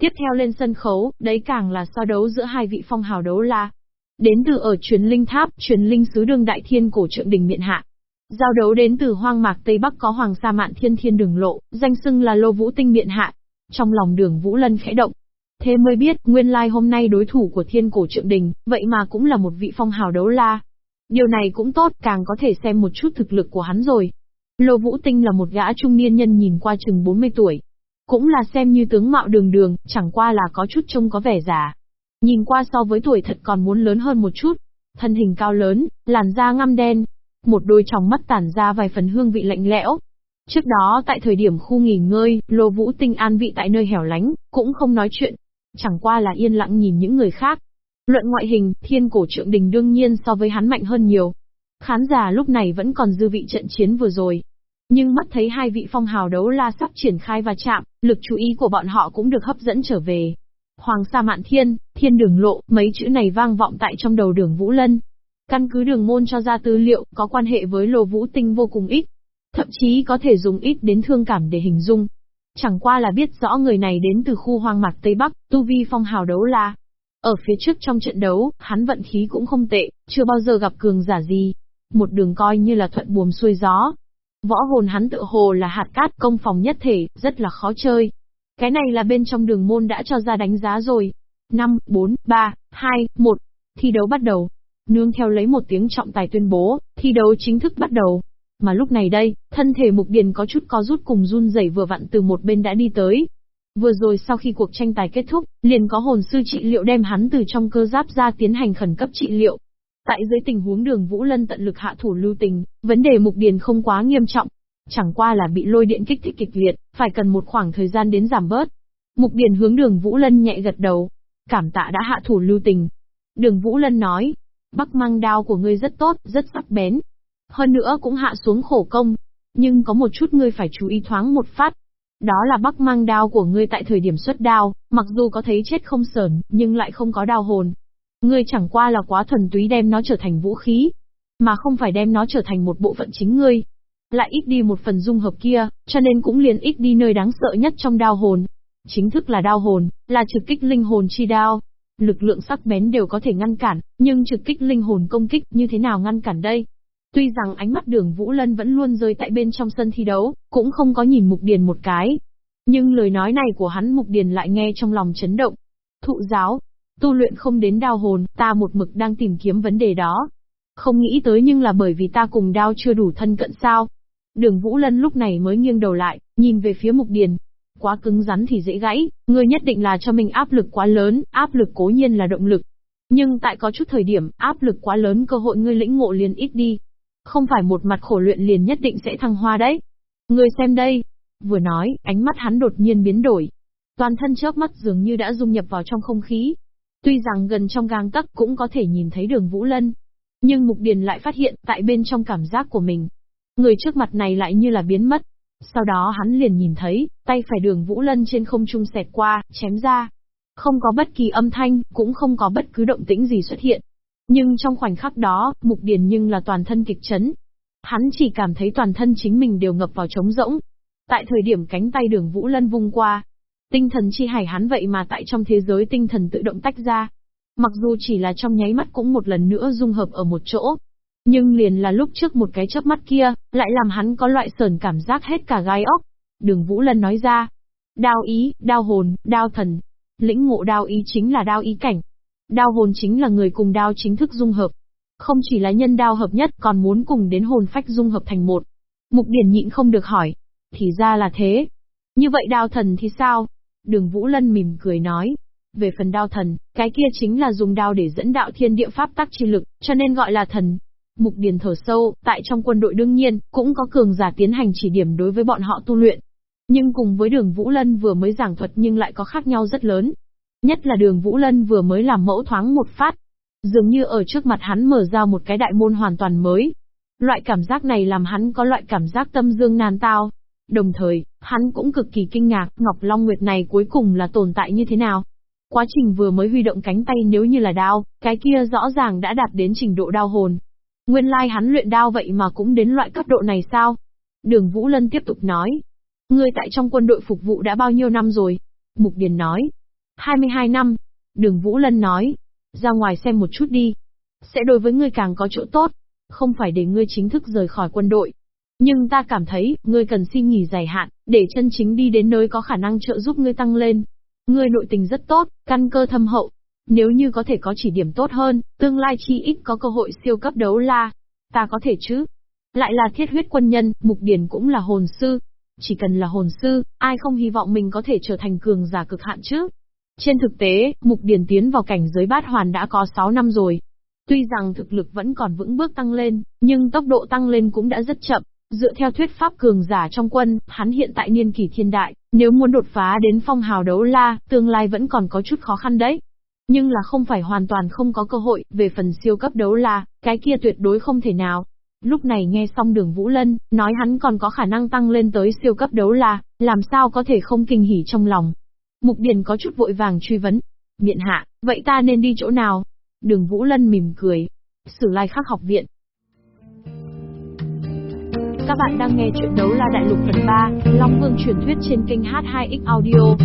Tiếp theo lên sân khấu, đấy càng là so đấu giữa hai vị phong hào đấu la. Đến từ ở truyền linh tháp, truyền linh sứ đường đại thiên cổ trượng đình miện hạ. Giao đấu đến từ hoang mạc Tây Bắc có hoàng sa mạn thiên thiên đường lộ, danh xưng là lô vũ tinh miện hạ. Trong lòng đường Vũ Lân khẽ động, Thế mới biết, nguyên lai hôm nay đối thủ của thiên cổ trượng đình, vậy mà cũng là một vị phong hào đấu la. Điều này cũng tốt, càng có thể xem một chút thực lực của hắn rồi. Lô Vũ Tinh là một gã trung niên nhân nhìn qua chừng 40 tuổi. Cũng là xem như tướng mạo đường đường, chẳng qua là có chút trông có vẻ già. Nhìn qua so với tuổi thật còn muốn lớn hơn một chút. Thân hình cao lớn, làn da ngăm đen. Một đôi tròng mắt tản ra vài phần hương vị lạnh lẽo, Trước đó tại thời điểm khu nghỉ ngơi, Lô Vũ Tinh an vị tại nơi hẻo lánh, cũng không nói chuyện, chẳng qua là yên lặng nhìn những người khác. Luận ngoại hình, thiên cổ trượng đình đương nhiên so với hắn mạnh hơn nhiều. Khán giả lúc này vẫn còn dư vị trận chiến vừa rồi. Nhưng mắt thấy hai vị phong hào đấu la sắp triển khai và chạm, lực chú ý của bọn họ cũng được hấp dẫn trở về. Hoàng sa mạn thiên, thiên đường lộ, mấy chữ này vang vọng tại trong đầu đường Vũ Lân. Căn cứ đường môn cho ra tư liệu, có quan hệ với lô vũ tinh vô cùng ít. Thậm chí có thể dùng ít đến thương cảm để hình dung. Chẳng qua là biết rõ người này đến từ khu hoang mạc Tây Bắc, tu vi phong hào đấu la. Ở phía trước trong trận đấu, hắn vận khí cũng không tệ, chưa bao giờ gặp cường giả gì. Một đường coi như là thuận buồm xuôi gió. Võ hồn hắn tự hồ là hạt cát công phòng nhất thể, rất là khó chơi. Cái này là bên trong đường môn đã cho ra đánh giá rồi. 5, 4, 3, 2, 1. Thi đấu bắt đầu. Nương theo lấy một tiếng trọng tài tuyên bố, thi đấu chính thức bắt đầu. Mà lúc này đây, thân thể Mục Điền có chút co rút cùng run rẩy vừa vặn từ một bên đã đi tới. Vừa rồi sau khi cuộc tranh tài kết thúc, liền có hồn sư trị liệu đem hắn từ trong cơ giáp ra tiến hành khẩn cấp trị liệu. Tại dưới tình huống đường Vũ Lân tận lực hạ thủ lưu tình, vấn đề Mục Điền không quá nghiêm trọng. Chẳng qua là bị lôi điện kích thích kịch liệt, phải cần một khoảng thời gian đến giảm bớt. Mục Điền hướng đường Vũ Lân nhẹ gật đầu. Cảm tạ đã hạ thủ lưu tình. Đường Vũ Lân nói, Bắc mang đao của ngươi rất tốt, rất sắc bén, hơn nữa cũng hạ xuống khổ công. Nhưng có một chút ngươi phải chú ý thoáng một phát. Đó là bắc mang đao của ngươi tại thời điểm xuất đao, mặc dù có thấy chết không sờn, nhưng lại không có đao hồn. Ngươi chẳng qua là quá thuần túy đem nó trở thành vũ khí, mà không phải đem nó trở thành một bộ phận chính ngươi. Lại ít đi một phần dung hợp kia, cho nên cũng liền ít đi nơi đáng sợ nhất trong đao hồn. Chính thức là đao hồn, là trực kích linh hồn chi đao. Lực lượng sắc bén đều có thể ngăn cản, nhưng trực kích linh hồn công kích như thế nào ngăn cản đây? Tuy rằng ánh mắt đường Vũ Lân vẫn luôn rơi tại bên trong sân thi đấu, cũng không có nhìn Mục Điền một cái. Nhưng lời nói này của hắn Mục Điền lại nghe trong lòng chấn động. Thụ giáo, tu luyện không đến đao hồn, ta một mực đang tìm kiếm vấn đề đó. Không nghĩ tới nhưng là bởi vì ta cùng đao chưa đủ thân cận sao. Đường Vũ Lân lúc này mới nghiêng đầu lại, nhìn về phía Mục Điền. Quá cứng rắn thì dễ gãy, ngươi nhất định là cho mình áp lực quá lớn, áp lực cố nhiên là động lực. Nhưng tại có chút thời điểm, áp lực quá lớn cơ hội ngươi lĩnh ngộ liền ít đi, không phải một mặt khổ luyện liền nhất định sẽ thăng hoa đấy. ngươi xem đây. Vừa nói, ánh mắt hắn đột nhiên biến đổi. Toàn thân chớp mắt dường như đã dung nhập vào trong không khí. Tuy rằng gần trong gang tắc cũng có thể nhìn thấy đường Vũ Lân. Nhưng Mục Điền lại phát hiện tại bên trong cảm giác của mình. Người trước mặt này lại như là biến mất. Sau đó hắn liền nhìn thấy, tay phải đường Vũ Lân trên không trung xẹt qua, chém ra. Không có bất kỳ âm thanh, cũng không có bất cứ động tĩnh gì xuất hiện. Nhưng trong khoảnh khắc đó, Mục Điền nhưng là toàn thân kịch chấn. Hắn chỉ cảm thấy toàn thân chính mình đều ngập vào trống rỗng. Tại thời điểm cánh tay đường Vũ Lân vung qua, tinh thần chi hải hắn vậy mà tại trong thế giới tinh thần tự động tách ra. Mặc dù chỉ là trong nháy mắt cũng một lần nữa dung hợp ở một chỗ. Nhưng liền là lúc trước một cái chớp mắt kia, lại làm hắn có loại sờn cảm giác hết cả gai óc. Đường Vũ Lân nói ra. Đao ý, đao hồn, đao thần. Lĩnh ngộ đao ý chính là đao ý cảnh. Đao hồn chính là người cùng đao chính thức dung hợp. Không chỉ là nhân đao hợp nhất còn muốn cùng đến hồn phách dung hợp thành một. Mục điển nhịn không được hỏi. Thì ra là thế. Như vậy đao thần thì sao? Đường Vũ Lân mỉm cười nói. Về phần đao thần, cái kia chính là dùng đao để dẫn đạo thiên địa pháp tắc chi lực, cho nên gọi là thần. Mục Điền thở sâu, tại trong quân đội đương nhiên, cũng có cường giả tiến hành chỉ điểm đối với bọn họ tu luyện. Nhưng cùng với đường Vũ Lân vừa mới giảng thuật nhưng lại có khác nhau rất lớn. Nhất là đường Vũ Lân vừa mới làm mẫu thoáng một phát. Dường như ở trước mặt hắn mở ra một cái đại môn hoàn toàn mới. Loại cảm giác này làm hắn có loại cảm giác tâm dương nan tao. Đồng thời, hắn cũng cực kỳ kinh ngạc Ngọc Long Nguyệt này cuối cùng là tồn tại như thế nào. Quá trình vừa mới huy động cánh tay nếu như là đao, cái kia rõ ràng đã đạt đến trình độ đao hồn. Nguyên lai like hắn luyện đao vậy mà cũng đến loại cấp độ này sao? Đường Vũ Lân tiếp tục nói. Ngươi tại trong quân đội phục vụ đã bao nhiêu năm rồi? Mục Điền nói. 22 năm. Đường Vũ Lân nói. Ra ngoài xem một chút đi. Sẽ đối với ngươi càng có chỗ tốt. Không phải để ngươi chính thức rời khỏi quân đội. Nhưng ta cảm thấy, ngươi cần xin nghỉ dài hạn, để chân chính đi đến nơi có khả năng trợ giúp ngươi tăng lên. Ngươi nội tình rất tốt, căn cơ thâm hậu. Nếu như có thể có chỉ điểm tốt hơn, tương lai chi ít có cơ hội siêu cấp đấu la. Ta có thể chứ? Lại là thiết huyết quân nhân, mục điển cũng là hồn sư. Chỉ cần là hồn sư, ai không hy vọng mình có thể trở thành cường giả cực hạn chứ? Trên thực tế, mục điển tiến vào cảnh giới bát hoàn đã có 6 năm rồi. Tuy rằng thực lực vẫn còn vững bước tăng lên, nhưng tốc độ tăng lên cũng đã rất chậm. Dựa theo thuyết pháp cường giả trong quân, hắn hiện tại niên kỷ thiên đại, nếu muốn đột phá đến phong hào đấu la, tương lai vẫn còn có chút khó khăn đấy. Nhưng là không phải hoàn toàn không có cơ hội, về phần siêu cấp đấu la, cái kia tuyệt đối không thể nào. Lúc này nghe xong đường Vũ Lân, nói hắn còn có khả năng tăng lên tới siêu cấp đấu la, làm sao có thể không kinh hỉ trong lòng. Mục Điền có chút vội vàng truy vấn. Miện hạ, vậy ta nên đi chỗ nào? Đường Vũ Lân mỉm cười. Sử lai khắc học viện. Các bạn đang nghe chuyện đấu la đại lục phần 3, Long Vương truyền thuyết trên kênh H2X Audio.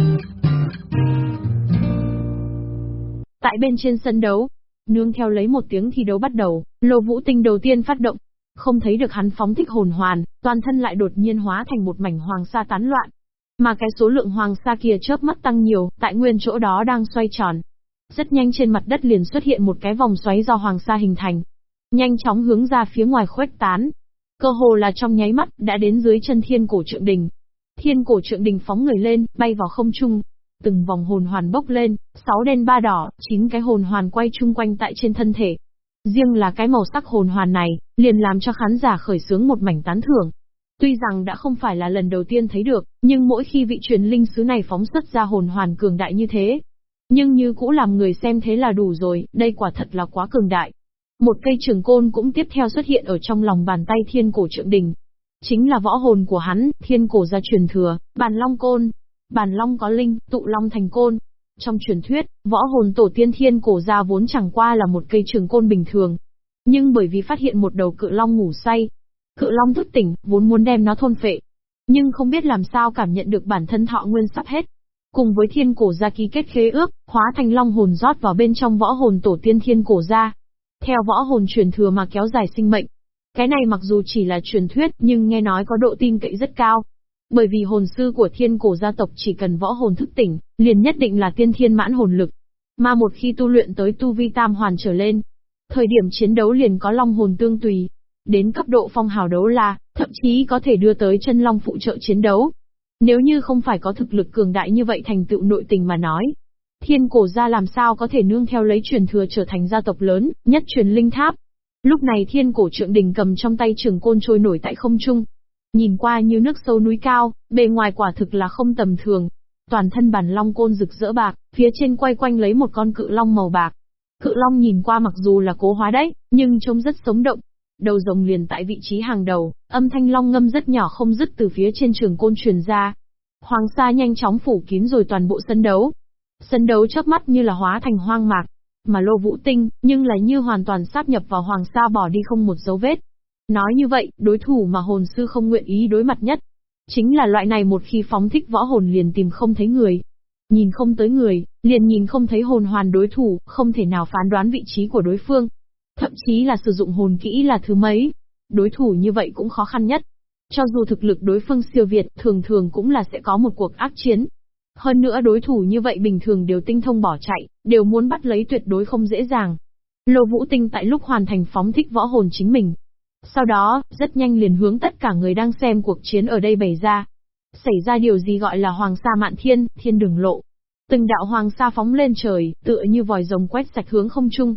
Tại bên trên sân đấu, nương theo lấy một tiếng thi đấu bắt đầu, Lô Vũ Tinh đầu tiên phát động. Không thấy được hắn phóng thích hồn hoàn, toàn thân lại đột nhiên hóa thành một mảnh hoàng sa tán loạn. Mà cái số lượng hoàng sa kia chớp mắt tăng nhiều, tại nguyên chỗ đó đang xoay tròn. Rất nhanh trên mặt đất liền xuất hiện một cái vòng xoáy do hoàng sa hình thành. Nhanh chóng hướng ra phía ngoài khuếch tán, Cơ hồ là trong nháy mắt, đã đến dưới chân thiên cổ trượng đình. Thiên cổ trượng đình phóng người lên, bay vào không trung. Từng vòng hồn hoàn bốc lên, sáu đen ba đỏ, chín cái hồn hoàn quay chung quanh tại trên thân thể. Riêng là cái màu sắc hồn hoàn này, liền làm cho khán giả khởi sướng một mảnh tán thưởng. Tuy rằng đã không phải là lần đầu tiên thấy được, nhưng mỗi khi vị truyền linh sứ này phóng xuất ra hồn hoàn cường đại như thế. Nhưng như cũ làm người xem thế là đủ rồi, đây quả thật là quá cường đại. Một cây trường côn cũng tiếp theo xuất hiện ở trong lòng bàn tay thiên cổ trượng đình. Chính là võ hồn của hắn, thiên cổ gia truyền thừa, bàn long côn. Bàn long có linh, tụ long thành côn. Trong truyền thuyết, võ hồn tổ tiên thiên cổ gia vốn chẳng qua là một cây trường côn bình thường. Nhưng bởi vì phát hiện một đầu cự long ngủ say, cự long thức tỉnh, vốn muốn đem nó thôn phệ. Nhưng không biết làm sao cảm nhận được bản thân thọ nguyên sắp hết. Cùng với thiên cổ gia ký kết khế ước, hóa thành long hồn rót vào bên trong võ hồn tổ tiên thiên cổ gia. Theo võ hồn truyền thừa mà kéo dài sinh mệnh. Cái này mặc dù chỉ là truyền thuyết nhưng nghe nói có độ tin cậy rất cao. Bởi vì hồn sư của thiên cổ gia tộc chỉ cần võ hồn thức tỉnh, liền nhất định là tiên thiên mãn hồn lực. Mà một khi tu luyện tới tu vi tam hoàn trở lên, thời điểm chiến đấu liền có long hồn tương tùy. Đến cấp độ phong hào đấu la, thậm chí có thể đưa tới chân long phụ trợ chiến đấu. Nếu như không phải có thực lực cường đại như vậy thành tựu nội tình mà nói, Thiên cổ gia làm sao có thể nương theo lấy truyền thừa trở thành gia tộc lớn, nhất truyền linh tháp. Lúc này thiên cổ trượng đình cầm trong tay trường côn trôi nổi tại không trung. Nhìn qua như nước sâu núi cao, bề ngoài quả thực là không tầm thường. Toàn thân bản long côn rực rỡ bạc, phía trên quay quanh lấy một con cự long màu bạc. Cự long nhìn qua mặc dù là cố hóa đấy, nhưng trông rất sống động. Đầu rồng liền tại vị trí hàng đầu, âm thanh long ngâm rất nhỏ không dứt từ phía trên trường côn truyền ra. Hoàng sa nhanh chóng phủ kín rồi toàn bộ sân đấu, Sân đấu chớp mắt như là hóa thành hoang mạc, mà lô vũ tinh, nhưng là như hoàn toàn sáp nhập vào hoàng sa bỏ đi không một dấu vết. Nói như vậy, đối thủ mà hồn sư không nguyện ý đối mặt nhất. Chính là loại này một khi phóng thích võ hồn liền tìm không thấy người. Nhìn không tới người, liền nhìn không thấy hồn hoàn đối thủ, không thể nào phán đoán vị trí của đối phương. Thậm chí là sử dụng hồn kỹ là thứ mấy. Đối thủ như vậy cũng khó khăn nhất. Cho dù thực lực đối phương siêu việt, thường thường cũng là sẽ có một cuộc ác chiến. Hơn nữa đối thủ như vậy bình thường đều tinh thông bỏ chạy, đều muốn bắt lấy tuyệt đối không dễ dàng. Lô Vũ Tinh tại lúc hoàn thành phóng thích võ hồn chính mình. Sau đó, rất nhanh liền hướng tất cả người đang xem cuộc chiến ở đây bày ra. Xảy ra điều gì gọi là Hoàng Sa Mạn Thiên, Thiên Đường Lộ. Từng đạo Hoàng Sa phóng lên trời, tựa như vòi rồng quét sạch hướng không trung.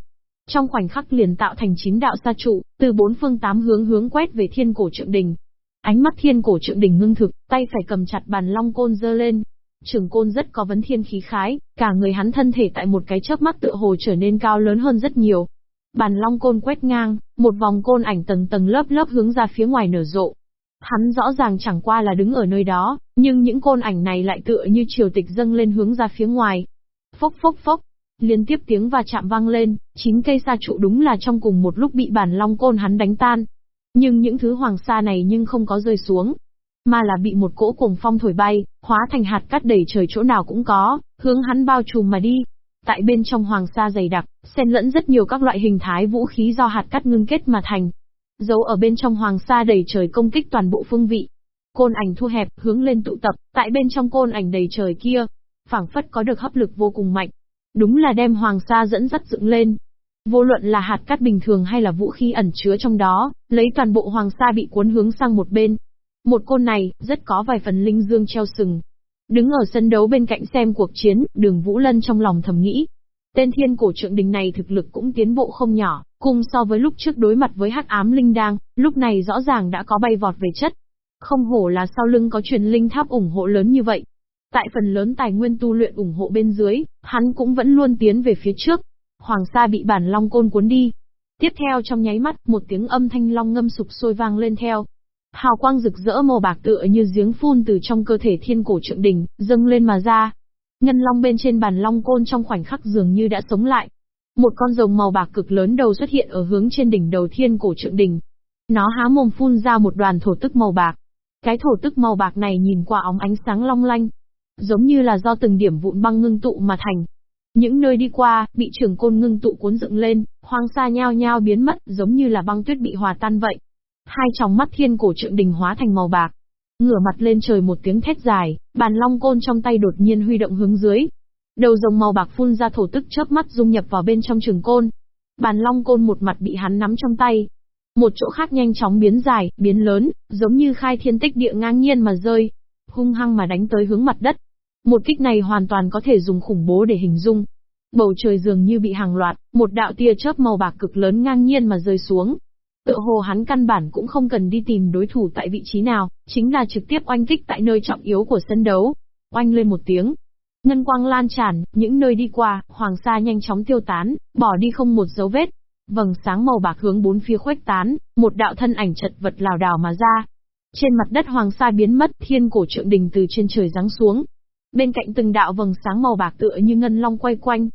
Trong khoảnh khắc liền tạo thành chín đạo sa trụ, từ bốn phương tám hướng hướng quét về thiên cổ trượng đình. Ánh mắt thiên cổ trượng đình ngưng thực, tay phải cầm chặt bàn long côn dơ lên, Trường côn rất có vấn thiên khí khái, cả người hắn thân thể tại một cái chớp mắt tựa hồ trở nên cao lớn hơn rất nhiều. Bàn long côn quét ngang, một vòng côn ảnh tầng tầng lớp lớp hướng ra phía ngoài nở rộ. Hắn rõ ràng chẳng qua là đứng ở nơi đó, nhưng những côn ảnh này lại tựa như triều tịch dâng lên hướng ra phía ngoài. Phốc phốc phốc, liên tiếp tiếng va chạm vang lên, chín cây sa trụ đúng là trong cùng một lúc bị bản long côn hắn đánh tan. Nhưng những thứ hoàng sa này nhưng không có rơi xuống, mà là bị một cỗ cuồng phong thổi bay, hóa thành hạt cát đầy trời chỗ nào cũng có, hướng hắn bao trùm mà đi. Tại bên trong hoàng sa dày đặc, xen lẫn rất nhiều các loại hình thái vũ khí do hạt cát ngưng kết mà thành. Giấu ở bên trong hoàng sa đầy trời công kích toàn bộ phương vị. Côn ảnh thu hẹp, hướng lên tụ tập, tại bên trong côn ảnh đầy trời kia, phảng phất có được hấp lực vô cùng mạnh. Đúng là đem hoàng sa dẫn dắt dựng lên. Vô luận là hạt cát bình thường hay là vũ khí ẩn chứa trong đó, lấy toàn bộ hoàng sa bị cuốn hướng sang một bên, một côn này, rất có vài phần linh dương treo sừng. Đứng ở sân đấu bên cạnh xem cuộc chiến, đường Vũ Lân trong lòng thầm nghĩ. Tên thiên cổ trượng đình này thực lực cũng tiến bộ không nhỏ, cùng so với lúc trước đối mặt với hắc ám linh đang, lúc này rõ ràng đã có bay vọt về chất. Không hổ là sau lưng có truyền linh tháp ủng hộ lớn như vậy. Tại phần lớn tài nguyên tu luyện ủng hộ bên dưới, hắn cũng vẫn luôn tiến về phía trước. Hoàng sa bị bản long côn cuốn đi. Tiếp theo trong nháy mắt, một tiếng âm thanh long ngâm sục sôi vang lên theo, Hào quang rực rỡ màu bạc tựa như giếng phun từ trong cơ thể thiên cổ trượng đỉnh dâng lên mà ra. Ngân long bên trên bàn long côn trong khoảnh khắc dường như đã sống lại. Một con rồng màu bạc cực lớn đầu xuất hiện ở hướng trên đỉnh đầu thiên cổ trượng đỉnh. Nó há mồm phun ra một đoàn thổ tức màu bạc. Cái thổ tức màu bạc này nhìn qua óng ánh sáng long lanh, giống như là do từng điểm vụn băng ngưng tụ mà thành. Những nơi đi qua, bị trường côn ngưng tụ cuốn dựng lên, hoang sa nhao nhao biến mất, giống như là băng tuyết bị hòa tan vậy. Hai tròng mắt thiên cổ trượng đình hóa thành màu bạc. Ngửa mặt lên trời một tiếng thét dài, bàn long côn trong tay đột nhiên huy động hướng dưới. Đầu rồng màu bạc phun ra thổ tức chớp mắt dung nhập vào bên trong trường côn. Bàn long côn một mặt bị hắn nắm trong tay. Một chỗ khác nhanh chóng biến dài, biến lớn, giống như khai thiên tích địa ngang nhiên mà rơi. Hung hăng mà đánh tới hướng mặt đất. Một kích này hoàn toàn có thể dùng khủng bố để hình dung. Bầu trời dường như bị hàng loạt, một đạo tia chớp màu bạc cực lớn ngang nhiên mà rơi xuống, Tự hồ hắn căn bản cũng không cần đi tìm đối thủ tại vị trí nào, chính là trực tiếp oanh kích tại nơi trọng yếu của sân đấu. Oanh lên một tiếng. Ngân quang lan tràn, những nơi đi qua, hoàng sa nhanh chóng tiêu tán, bỏ đi không một dấu vết. Vầng sáng màu bạc hướng bốn phía khuếch tán, một đạo thân ảnh chật vật lào đảo mà ra. Trên mặt đất hoàng sa biến mất, thiên cổ trượng đình từ trên trời giáng xuống. Bên cạnh từng đạo vầng sáng màu bạc tựa như ngân long quay quanh.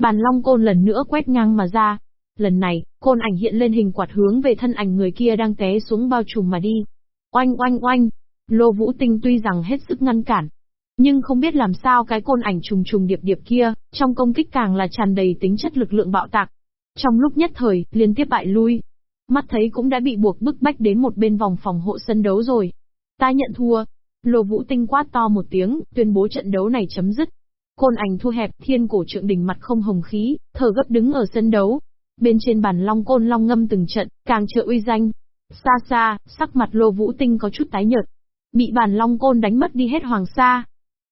Bàn long côn lần nữa quét ngang mà ra, Lần này, côn ảnh hiện lên hình quạt hướng về thân ảnh người kia đang té xuống bao trùm mà đi. Oanh oanh oanh, Lô Vũ Tinh tuy rằng hết sức ngăn cản, nhưng không biết làm sao cái côn ảnh trùng trùng điệp điệp kia, trong công kích càng là tràn đầy tính chất lực lượng bạo tạc. Trong lúc nhất thời, liên tiếp bại lui. Mắt thấy cũng đã bị buộc bức bách đến một bên vòng phòng hộ sân đấu rồi. Ta nhận thua. Lô Vũ Tinh quát to một tiếng, tuyên bố trận đấu này chấm dứt. Côn ảnh thu hẹp, thiên cổ trượng đỉnh mặt không hồng khí, thở gấp đứng ở sân đấu, Bên trên bàn long côn long ngâm từng trận, càng trợ uy danh. Xa xa, sắc mặt lô vũ tinh có chút tái nhợt. Bị bàn long côn đánh mất đi hết hoàng sa.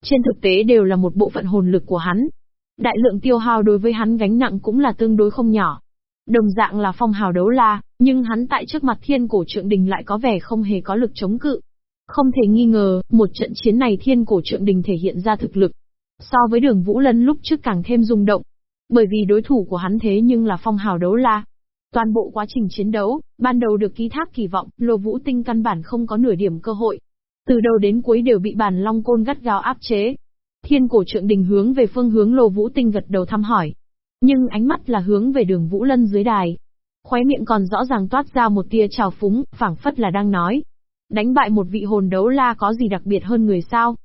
Trên thực tế đều là một bộ phận hồn lực của hắn. Đại lượng tiêu hao đối với hắn gánh nặng cũng là tương đối không nhỏ. Đồng dạng là phong hào đấu la, nhưng hắn tại trước mặt thiên cổ trượng đình lại có vẻ không hề có lực chống cự. Không thể nghi ngờ, một trận chiến này thiên cổ trượng đình thể hiện ra thực lực. So với đường Vũ Lân lúc trước càng thêm rung động. Bởi vì đối thủ của hắn thế nhưng là phong hào đấu la. Toàn bộ quá trình chiến đấu, ban đầu được ký thác kỳ vọng, Lô Vũ Tinh căn bản không có nửa điểm cơ hội. Từ đầu đến cuối đều bị bản long côn gắt gao áp chế. Thiên cổ trượng đình hướng về phương hướng Lô Vũ Tinh gật đầu thăm hỏi. Nhưng ánh mắt là hướng về đường Vũ Lân dưới đài. Khóe miệng còn rõ ràng toát ra một tia trào phúng, phảng phất là đang nói. Đánh bại một vị hồn đấu la có gì đặc biệt hơn người sao?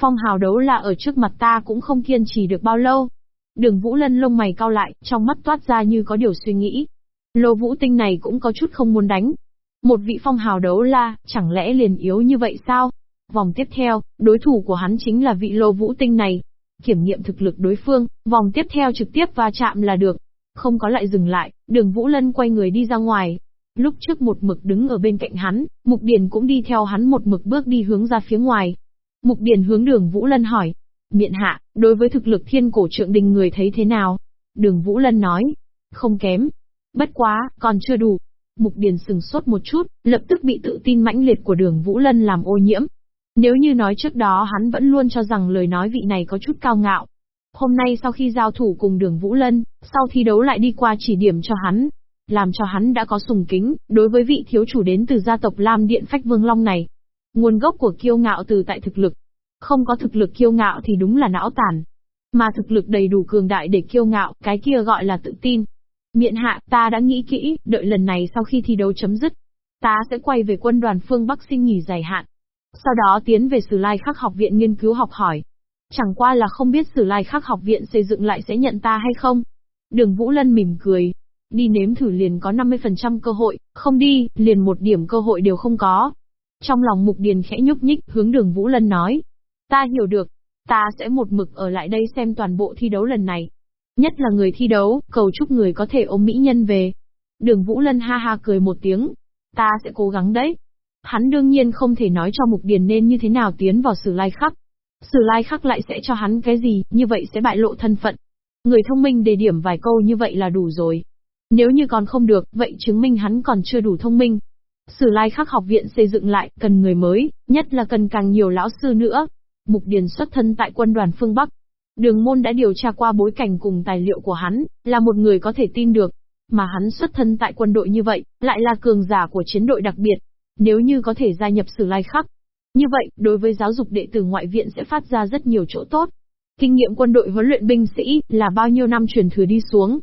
Phong hào đấu la ở trước mặt ta cũng không kiên trì được bao lâu. Đường Vũ Lân lông mày cao lại, trong mắt toát ra như có điều suy nghĩ. Lô Vũ Tinh này cũng có chút không muốn đánh. Một vị phong hào đấu la, chẳng lẽ liền yếu như vậy sao? Vòng tiếp theo, đối thủ của hắn chính là vị lô vũ tinh này. Kiểm nghiệm thực lực đối phương, vòng tiếp theo trực tiếp va chạm là được. Không có lại dừng lại, đường Vũ Lân quay người đi ra ngoài. Lúc trước một mực đứng ở bên cạnh hắn, Mục Điền cũng đi theo hắn một mực bước đi hướng ra phía ngoài. Mục Điền hướng đường Vũ Lân hỏi. Miện hạ, đối với thực lực thiên cổ trượng đình người thấy thế nào? Đường Vũ Lân nói. Không kém. Bất quá, còn chưa đủ. Mục Điền sừng sốt một chút, lập tức bị tự tin mãnh liệt của đường Vũ Lân làm ô nhiễm. Nếu như nói trước đó hắn vẫn luôn cho rằng lời nói vị này có chút cao ngạo. Hôm nay sau khi giao thủ cùng đường Vũ Lân, sau thi đấu lại đi qua chỉ điểm cho hắn. Làm cho hắn đã có sùng kính, đối với vị thiếu chủ đến từ gia tộc Lam Điện Phách Vương Long này. Nguồn gốc của kiêu ngạo từ tại thực lực. Không có thực lực kiêu ngạo thì đúng là não tàn. Mà thực lực đầy đủ cường đại để kiêu ngạo, cái kia gọi là tự tin. Miện hạ, ta đã nghĩ kỹ, đợi lần này sau khi thi đấu chấm dứt, ta sẽ quay về quân đoàn phương Bắc xin nghỉ dài hạn. Sau đó tiến về Sử Lai Khắc học viện nghiên cứu học hỏi. Chẳng qua là không biết Sử Lai Khắc học viện xây dựng lại sẽ nhận ta hay không. Đường Vũ Lân mỉm cười. Đi nếm thử liền có 50% cơ hội, không đi, liền một điểm cơ hội đều không có. Trong lòng Mục Điền khẽ nhúc nhích, hướng đường Vũ Lân nói. Ta hiểu được, ta sẽ một mực ở lại đây xem toàn bộ thi đấu lần này. Nhất là người thi đấu, cầu chúc người có thể ôm mỹ nhân về. Đường Vũ Lân ha ha cười một tiếng. Ta sẽ cố gắng đấy. Hắn đương nhiên không thể nói cho Mục Điền nên như thế nào tiến vào sử lai khắc. Sử lai khắc lại sẽ cho hắn cái gì, như vậy sẽ bại lộ thân phận. Người thông minh đề điểm vài câu như vậy là đủ rồi. Nếu như còn không được, vậy chứng minh hắn còn chưa đủ thông minh. Sử lai khắc học viện xây dựng lại, cần người mới, nhất là cần càng nhiều lão sư nữa. Mục Điền xuất thân tại quân đoàn phương Bắc. Đường môn đã điều tra qua bối cảnh cùng tài liệu của hắn, là một người có thể tin được. Mà hắn xuất thân tại quân đội như vậy, lại là cường giả của chiến đội đặc biệt. Nếu như có thể gia nhập sử lai khắc. Như vậy, đối với giáo dục đệ tử ngoại viện sẽ phát ra rất nhiều chỗ tốt. Kinh nghiệm quân đội huấn luyện binh sĩ là bao nhiêu năm truyền thừa đi xuống.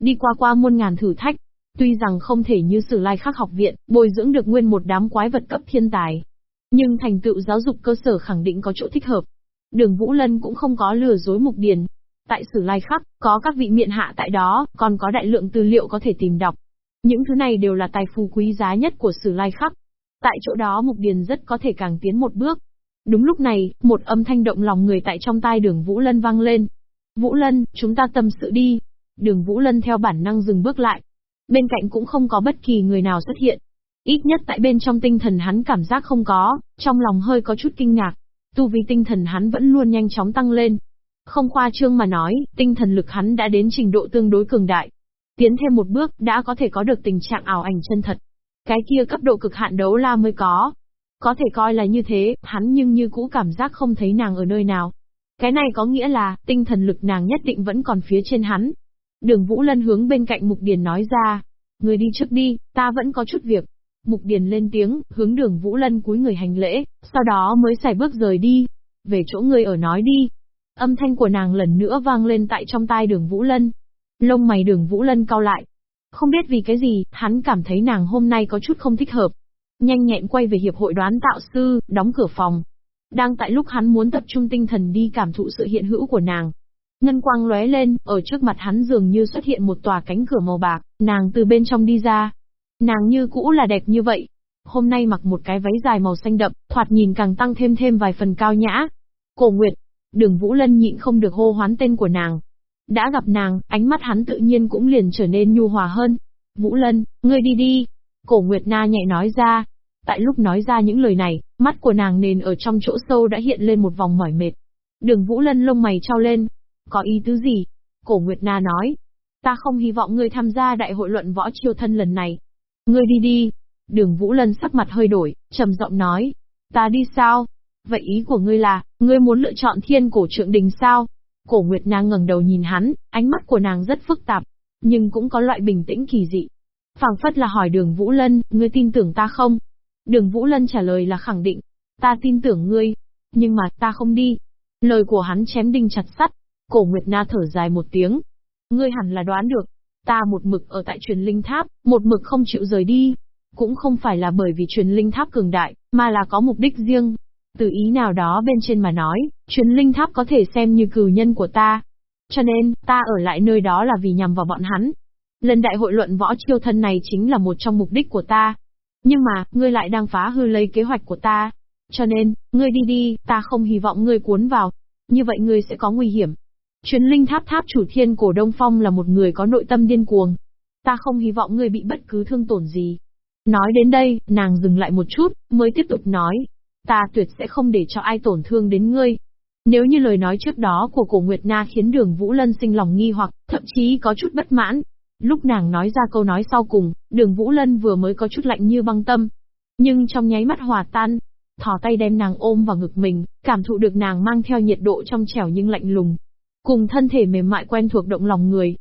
Đi qua qua muôn ngàn thử thách. Tuy rằng không thể như sử lai khắc học viện, bồi dưỡng được nguyên một đám quái vật cấp thiên tài. Nhưng thành tựu giáo dục cơ sở khẳng định có chỗ thích hợp. Đường Vũ Lân cũng không có lừa dối mục điền. Tại sử lai khắc, có các vị miện hạ tại đó, còn có đại lượng tư liệu có thể tìm đọc. Những thứ này đều là tài phú quý giá nhất của sử lai khắc. Tại chỗ đó Mục Điền rất có thể càng tiến một bước. Đúng lúc này, một âm thanh động lòng người tại trong tai đường Vũ Lân vang lên. Vũ Lân, chúng ta tâm sự đi. Đường Vũ Lân theo bản năng dừng bước lại. Bên cạnh cũng không có bất kỳ người nào xuất hiện. Ít nhất tại bên trong tinh thần hắn cảm giác không có, trong lòng hơi có chút kinh ngạc. Tu vi tinh thần hắn vẫn luôn nhanh chóng tăng lên. Không khoa trương mà nói, tinh thần lực hắn đã đến trình độ tương đối cường đại. Tiến thêm một bước, đã có thể có được tình trạng ảo ảnh chân thật. Cái kia cấp độ cực hạn đấu la mới có. Có thể coi là như thế, hắn nhưng như cũ cảm giác không thấy nàng ở nơi nào. Cái này có nghĩa là, tinh thần lực nàng nhất định vẫn còn phía trên hắn. Đường Vũ Lân hướng bên cạnh Mục Điền nói ra. Người đi trước đi, ta vẫn có chút việc. Mục Điền lên tiếng, hướng đường Vũ Lân cúi người hành lễ, sau đó mới xài bước rời đi. Về chỗ người ở nói đi. Âm thanh của nàng lần nữa vang lên tại trong tai đường Vũ Lân. Lông mày đường Vũ Lân cau lại, không biết vì cái gì, hắn cảm thấy nàng hôm nay có chút không thích hợp. Nhanh nhẹn quay về hiệp hội đoán tạo sư, đóng cửa phòng. Đang tại lúc hắn muốn tập trung tinh thần đi cảm thụ sự hiện hữu của nàng. Ngân quang lóe lên, ở trước mặt hắn dường như xuất hiện một tòa cánh cửa màu bạc, nàng từ bên trong đi ra. Nàng như cũ là đẹp như vậy. Hôm nay mặc một cái váy dài màu xanh đậm, thoạt nhìn càng tăng thêm thêm vài phần cao nhã. Cổ Nguyệt, đường Vũ Lân nhịn không được hô hoán tên của nàng. Đã gặp nàng, ánh mắt hắn tự nhiên cũng liền trở nên nhu hòa hơn. Vũ Lân, ngươi đi đi. Cổ Nguyệt Na nhẹ nói ra. Tại lúc nói ra những lời này, mắt của nàng nền ở trong chỗ sâu đã hiện lên một vòng mỏi mệt. Đường Vũ Lân lông mày trao lên. Có ý tứ gì? Cổ Nguyệt Na nói. Ta không hy vọng ngươi tham gia đại hội luận võ chiêu thân lần này. Ngươi đi đi. Đường Vũ Lân sắc mặt hơi đổi, trầm giọng nói. Ta đi sao? Vậy ý của ngươi là, ngươi muốn lựa chọn thiên cổ trượng đình sao? Cổ Nguyệt nàng ngẩng đầu nhìn hắn, ánh mắt của nàng rất phức tạp, nhưng cũng có loại bình tĩnh kỳ dị. phảng phất là hỏi đường Vũ Lân, ngươi tin tưởng ta không? Đường Vũ Lân trả lời là khẳng định. Ta tin tưởng ngươi, nhưng mà ta không đi. Lời của hắn chém đinh chặt sắt. Cổ Nguyệt Na thở dài một tiếng. Ngươi hẳn là đoán được. Ta một mực ở tại truyền linh tháp, một mực không chịu rời đi. Cũng không phải là bởi vì truyền linh tháp cường đại, mà là có mục đích riêng. Từ ý nào đó bên trên mà nói, truyền linh tháp có thể xem như cử nhân của ta. Cho nên, ta ở lại nơi đó là vì nhằm vào bọn hắn. Lần đại hội luận võ chiêu thân này chính là một trong mục đích của ta. Nhưng mà, ngươi lại đang phá hư lấy kế hoạch của ta. Cho nên, ngươi đi đi, ta không hy vọng ngươi cuốn vào. Như vậy ngươi sẽ có nguy hiểm. Chuyến linh tháp tháp chủ thiên cổ Đông Phong là một người có nội tâm điên cuồng. Ta không hy vọng ngươi bị bất cứ thương tổn gì. Nói đến đây, nàng dừng lại một chút, mới tiếp tục nói. Ta tuyệt sẽ không để cho ai tổn thương đến ngươi. Nếu như lời nói trước đó của cổ Nguyệt Na khiến đường Vũ Lân sinh lòng nghi hoặc, thậm chí có chút bất mãn. Lúc nàng nói ra câu nói sau cùng, đường Vũ Lân vừa mới có chút lạnh như băng tâm. Nhưng trong nháy mắt hòa tan, thò tay đem nàng ôm vào ngực mình, cảm thụ được nàng mang theo nhiệt độ trong trẻo nhưng lạnh lùng. Cùng thân thể mềm mại quen thuộc động lòng người.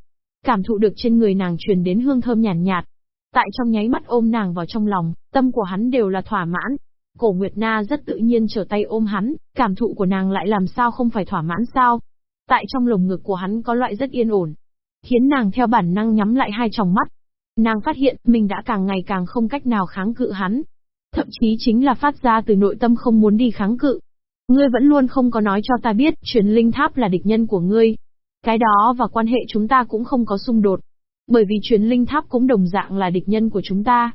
Cảm thụ được trên người nàng truyền đến hương thơm nhàn nhạt, nhạt. Tại trong nháy mắt ôm nàng vào trong lòng, tâm của hắn đều là thỏa mãn. Cổ Nguyệt Na rất tự nhiên trở tay ôm hắn, cảm thụ của nàng lại làm sao không phải thỏa mãn sao. Tại trong lồng ngực của hắn có loại rất yên ổn, khiến nàng theo bản năng nhắm lại hai tròng mắt. Nàng phát hiện mình đã càng ngày càng không cách nào kháng cự hắn, thậm chí chính là phát ra từ nội tâm không muốn đi kháng cự. Ngươi vẫn luôn không có nói cho ta biết, truyền linh tháp là địch nhân của ngươi. Cái đó và quan hệ chúng ta cũng không có xung đột. Bởi vì truyền linh tháp cũng đồng dạng là địch nhân của chúng ta.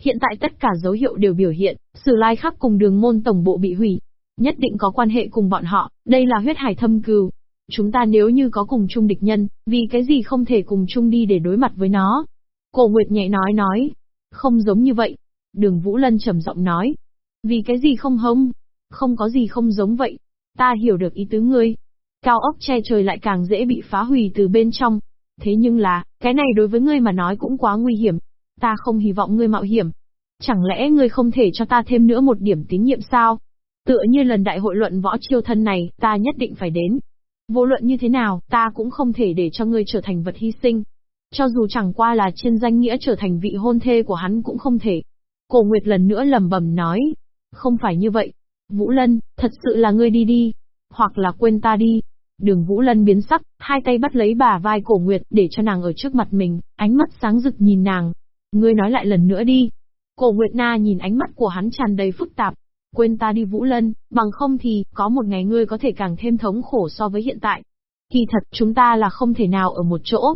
Hiện tại tất cả dấu hiệu đều biểu hiện, sử lai khắc cùng đường môn tổng bộ bị hủy. Nhất định có quan hệ cùng bọn họ, đây là huyết hải thâm cừu. Chúng ta nếu như có cùng chung địch nhân, vì cái gì không thể cùng chung đi để đối mặt với nó? Cổ Nguyệt nhẹ nói nói. Không giống như vậy, Đường Vũ Lân trầm giọng nói. Vì cái gì không hông? Không có gì không giống vậy. Ta hiểu được ý tứ ngươi. Cao ốc che trời lại càng dễ bị phá hủy từ bên trong. Thế nhưng là, cái này đối với ngươi mà nói cũng quá nguy hiểm. Ta không hy vọng ngươi mạo hiểm. Chẳng lẽ ngươi không thể cho ta thêm nữa một điểm tín nhiệm sao? Tựa như lần đại hội luận võ chiêu thân này, ta nhất định phải đến. Vô luận như thế nào, ta cũng không thể để cho ngươi trở thành vật hy sinh. Cho dù chẳng qua là trên danh nghĩa trở thành vị hôn thê của hắn cũng không thể. Cổ Nguyệt lần nữa lầm bầm nói. Không phải như vậy. Vũ Lân, thật sự là ngươi đi đi. Hoặc là quên ta đi. Đường Vũ Lân biến sắc, hai tay bắt lấy bà vai cổ Nguyệt để cho nàng ở trước mặt mình, ánh mắt sáng rực nhìn nàng. Ngươi nói lại lần nữa đi. Cổ Nguyệt Na nhìn ánh mắt của hắn tràn đầy phức tạp. Quên ta đi Vũ Lân, bằng không thì, có một ngày ngươi có thể càng thêm thống khổ so với hiện tại. Kỳ thật, chúng ta là không thể nào ở một chỗ.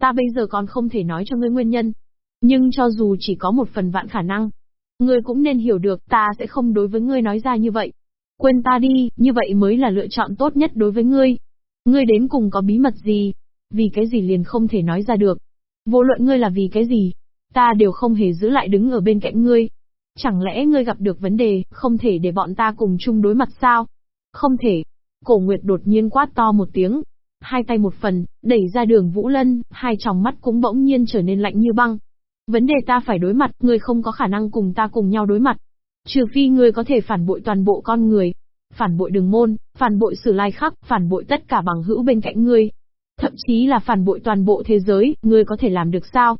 Ta bây giờ còn không thể nói cho ngươi nguyên nhân, nhưng cho dù chỉ có một phần vạn khả năng, ngươi cũng nên hiểu được ta sẽ không đối với ngươi nói ra như vậy. Quên ta đi, như vậy mới là lựa chọn tốt nhất đối với ngươi. Ngươi đến cùng có bí mật gì? Vì cái gì liền không thể nói ra được? Vô luận ngươi là vì cái gì? Ta đều không hề giữ lại đứng ở bên cạnh ngươi. Chẳng lẽ ngươi gặp được vấn đề, không thể để bọn ta cùng chung đối mặt sao? Không thể. Cổ Nguyệt đột nhiên quát to một tiếng. Hai tay một phần, đẩy ra đường Vũ Lân, hai tròng mắt cũng bỗng nhiên trở nên lạnh như băng. Vấn đề ta phải đối mặt, ngươi không có khả năng cùng ta cùng nhau đối mặt. Trừ phi ngươi có thể phản bội toàn bộ con người. Phản bội đường môn, phản bội sử lai khắc, phản bội tất cả bằng hữu bên cạnh ngươi. Thậm chí là phản bội toàn bộ thế giới, ngươi có thể làm được sao?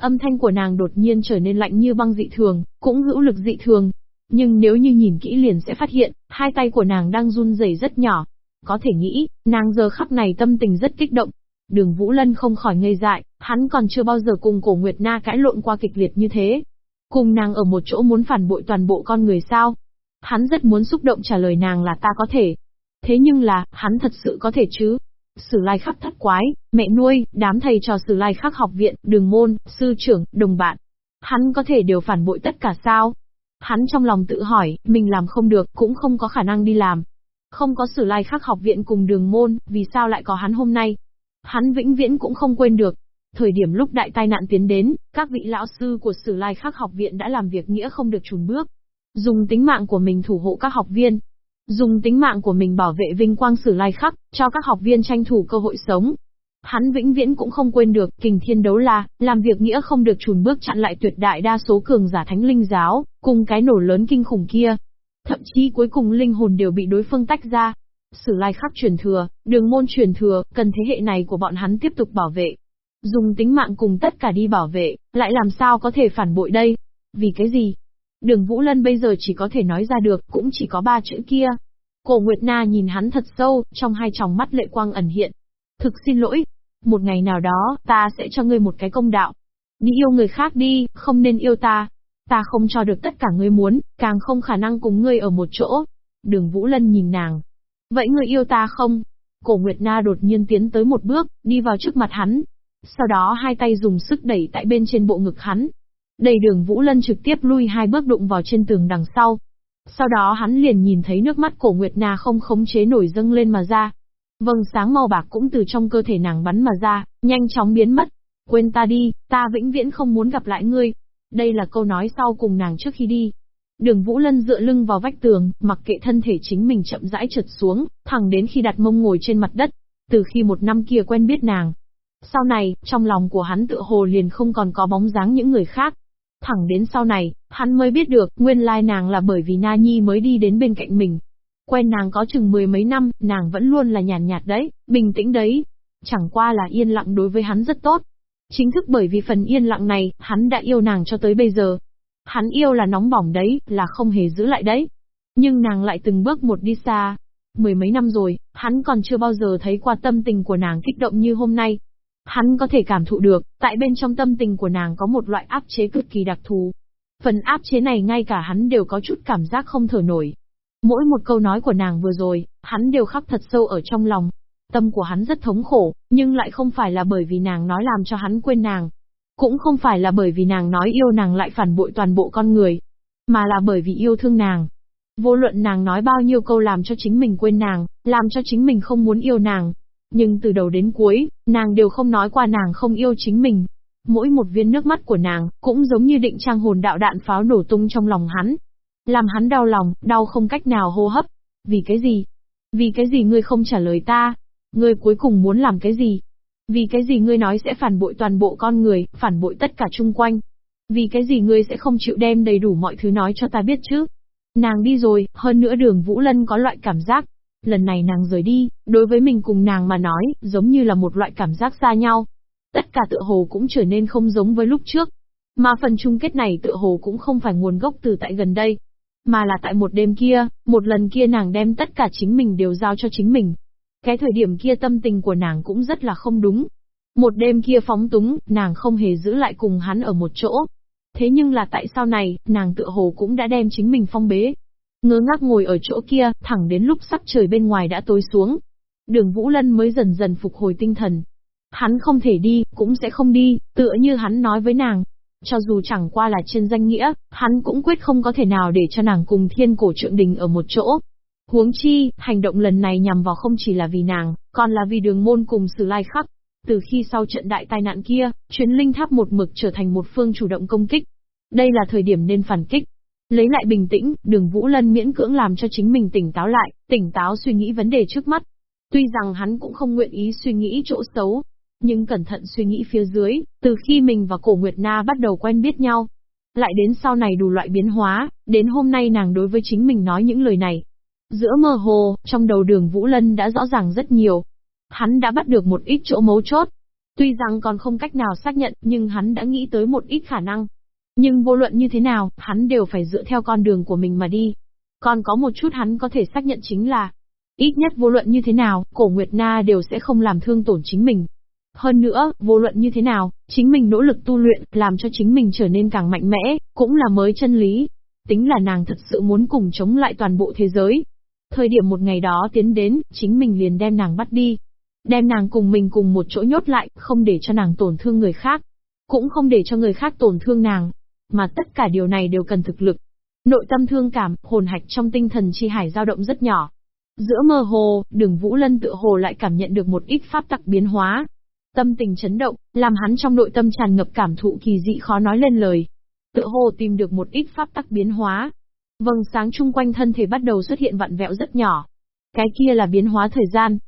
Âm thanh của nàng đột nhiên trở nên lạnh như băng dị thường, cũng hữu lực dị thường. Nhưng nếu như nhìn kỹ liền sẽ phát hiện, hai tay của nàng đang run rẩy rất nhỏ. Có thể nghĩ, nàng giờ khắc này tâm tình rất kích động, Đường Vũ Lân không khỏi ngây dại, hắn còn chưa bao giờ cùng cổ Nguyệt Na cãi lộn qua kịch liệt như thế. Cùng nàng ở một chỗ muốn phản bội toàn bộ con người sao? Hắn rất muốn xúc động trả lời nàng là ta có thể. Thế nhưng là, hắn thật sự có thể chứ? Sử lai khắc thất quái, mẹ nuôi, đám thầy trò sử lai khắc học viện, đường môn, sư trưởng, đồng bạn. Hắn có thể đều phản bội tất cả sao? Hắn trong lòng tự hỏi, mình làm không được, cũng không có khả năng đi làm. Không có sử lai khắc học viện cùng đường môn, vì sao lại có hắn hôm nay? Hắn vĩnh viễn cũng không quên được. Thời điểm lúc đại tai nạn tiến đến, các vị lão sư của Sử Lai Khắc học viện đã làm việc nghĩa không được chùn bước. Dùng tính mạng của mình thủ hộ các học viên. Dùng tính mạng của mình bảo vệ vinh quang Sử Lai Khắc, cho các học viên tranh thủ cơ hội sống. Hắn vĩnh viễn cũng không quên được, kình thiên đấu la, làm việc nghĩa không được chùn bước chặn lại tuyệt đại đa số cường giả thánh linh giáo, cùng cái nổ lớn kinh khủng kia. Thậm chí cuối cùng linh hồn đều bị đối phương tách ra, Sử lai khắc truyền thừa, đường môn truyền thừa, cần thế hệ này của bọn hắn tiếp tục bảo vệ. Dùng tính mạng cùng tất cả đi bảo vệ, lại làm sao có thể phản bội đây? Vì cái gì? Đường Vũ Lân bây giờ chỉ có thể nói ra được, cũng chỉ có ba chữ kia. Cổ Nguyệt Na nhìn hắn thật sâu, trong hai tròng mắt lệ quang ẩn hiện. Thực xin lỗi. Một ngày nào đó, ta sẽ cho ngươi một cái công đạo. Đi yêu người khác đi, không nên yêu ta. Ta không cho được tất cả ngươi muốn, càng không khả năng cùng ngươi ở một chỗ. Đường Vũ Lân nhìn nàng, Vậy người yêu ta không? Cổ Nguyệt Na đột nhiên tiến tới một bước, đi vào trước mặt hắn. Sau đó hai tay dùng sức đẩy tại bên trên bộ ngực hắn. Đầy đường Vũ Lân trực tiếp lui hai bước đụng vào trên tường đằng sau. Sau đó hắn liền nhìn thấy nước mắt cổ Nguyệt Na không khống chế nổi dâng lên mà ra. Vầng sáng màu bạc cũng từ trong cơ thể nàng bắn mà ra, nhanh chóng biến mất. Quên ta đi, ta vĩnh viễn không muốn gặp lại ngươi. Đây là câu nói sau cùng nàng trước khi đi. Đường Vũ Lân dựa lưng vào vách tường, mặc kệ thân thể chính mình chậm rãi trượt xuống, thẳng đến khi đặt mông ngồi trên mặt đất. Từ khi một năm kia quen biết nàng. Sau này, trong lòng của hắn tự hồ liền không còn có bóng dáng những người khác. Thẳng đến sau này, hắn mới biết được, nguyên lai nàng là bởi vì Na Nhi mới đi đến bên cạnh mình. Quen nàng có chừng mười mấy năm, nàng vẫn luôn là nhàn nhạt, nhạt đấy, bình tĩnh đấy. Chẳng qua là yên lặng đối với hắn rất tốt. Chính thức bởi vì phần yên lặng này, hắn đã yêu nàng cho tới bây giờ. Hắn yêu là nóng bỏng đấy, là không hề giữ lại đấy. Nhưng nàng lại từng bước một đi xa. Mười mấy năm rồi, hắn còn chưa bao giờ thấy qua tâm tình của nàng kích động như hôm nay. Hắn có thể cảm thụ được, tại bên trong tâm tình của nàng có một loại áp chế cực kỳ đặc thù. Phần áp chế này ngay cả hắn đều có chút cảm giác không thở nổi. Mỗi một câu nói của nàng vừa rồi, hắn đều khắc thật sâu ở trong lòng. Tâm của hắn rất thống khổ, nhưng lại không phải là bởi vì nàng nói làm cho hắn quên nàng. Cũng không phải là bởi vì nàng nói yêu nàng lại phản bội toàn bộ con người. Mà là bởi vì yêu thương nàng. Vô luận nàng nói bao nhiêu câu làm cho chính mình quên nàng, làm cho chính mình không muốn yêu nàng, nhưng từ đầu đến cuối, nàng đều không nói qua nàng không yêu chính mình. Mỗi một viên nước mắt của nàng, cũng giống như định trang hồn đạo đạn pháo nổ tung trong lòng hắn. Làm hắn đau lòng, đau không cách nào hô hấp. Vì cái gì? Vì cái gì ngươi không trả lời ta? Ngươi cuối cùng muốn làm cái gì? Vì cái gì ngươi nói sẽ phản bội toàn bộ con người, phản bội tất cả chung quanh? Vì cái gì ngươi sẽ không chịu đem đầy đủ mọi thứ nói cho ta biết chứ? Nàng đi rồi, hơn nữa đường Vũ Lân có loại cảm giác, Lần này nàng rời đi, đối với mình cùng nàng mà nói, giống như là một loại cảm giác xa nhau. Tất cả tựa hồ cũng trở nên không giống với lúc trước. Mà phần chung kết này tựa hồ cũng không phải nguồn gốc từ tại gần đây. Mà là tại một đêm kia, một lần kia nàng đem tất cả chính mình đều giao cho chính mình. Cái thời điểm kia tâm tình của nàng cũng rất là không đúng. Một đêm kia phóng túng, nàng không hề giữ lại cùng hắn ở một chỗ. Thế nhưng là tại sao này, nàng tựa hồ cũng đã đem chính mình phong bế. Ngơ ngác ngồi ở chỗ kia, thẳng đến lúc sắp trời bên ngoài đã tối xuống. Đường Vũ Lân mới dần dần phục hồi tinh thần. Hắn không thể đi, cũng sẽ không đi, tựa như hắn nói với nàng. Cho dù chẳng qua là trên danh nghĩa, hắn cũng quyết không có thể nào để cho nàng cùng thiên cổ trượng đình ở một chỗ. Huống chi, hành động lần này nhằm vào không chỉ là vì nàng, còn là vì đường môn cùng sử lai khắc. Từ khi sau trận đại tai nạn kia, chuyến linh tháp một mực trở thành một phương chủ động công kích. Đây là thời điểm nên phản kích. Lấy lại bình tĩnh, đường Vũ Lân miễn cưỡng làm cho chính mình tỉnh táo lại, tỉnh táo suy nghĩ vấn đề trước mắt. Tuy rằng hắn cũng không nguyện ý suy nghĩ chỗ xấu, nhưng cẩn thận suy nghĩ phía dưới, từ khi mình và cổ Nguyệt Na bắt đầu quen biết nhau. Lại đến sau này đủ loại biến hóa, đến hôm nay nàng đối với chính mình nói những lời này. Giữa mơ hồ, trong đầu đường Vũ Lân đã rõ ràng rất nhiều. Hắn đã bắt được một ít chỗ mấu chốt. Tuy rằng còn không cách nào xác nhận, nhưng hắn đã nghĩ tới một ít khả năng. Nhưng vô luận như thế nào, hắn đều phải dựa theo con đường của mình mà đi. Còn có một chút hắn có thể xác nhận chính là, ít nhất vô luận như thế nào, cổ Nguyệt Na đều sẽ không làm thương tổn chính mình. Hơn nữa, vô luận như thế nào, chính mình nỗ lực tu luyện, làm cho chính mình trở nên càng mạnh mẽ, cũng là mới chân lý. Tính là nàng thật sự muốn cùng chống lại toàn bộ thế giới. Thời điểm một ngày đó tiến đến, chính mình liền đem nàng bắt đi. Đem nàng cùng mình cùng một chỗ nhốt lại, không để cho nàng tổn thương người khác. Cũng không để cho người khác tổn thương nàng, mà tất cả điều này đều cần thực lực. Nội tâm thương cảm, hồn hạch trong tinh thần chi hải dao động rất nhỏ. Giữa mơ hồ, đường Vũ Lân tự hồ lại cảm nhận được một ít pháp tắc biến hóa. Tâm tình chấn động, làm hắn trong nội tâm tràn ngập cảm thụ kỳ dị khó nói lên lời. Tự hồ tìm được một ít pháp tắc biến hóa. Vầng sáng chung quanh thân thể bắt đầu xuất hiện vặn vẹo rất nhỏ. Cái kia là biến hóa thời gian.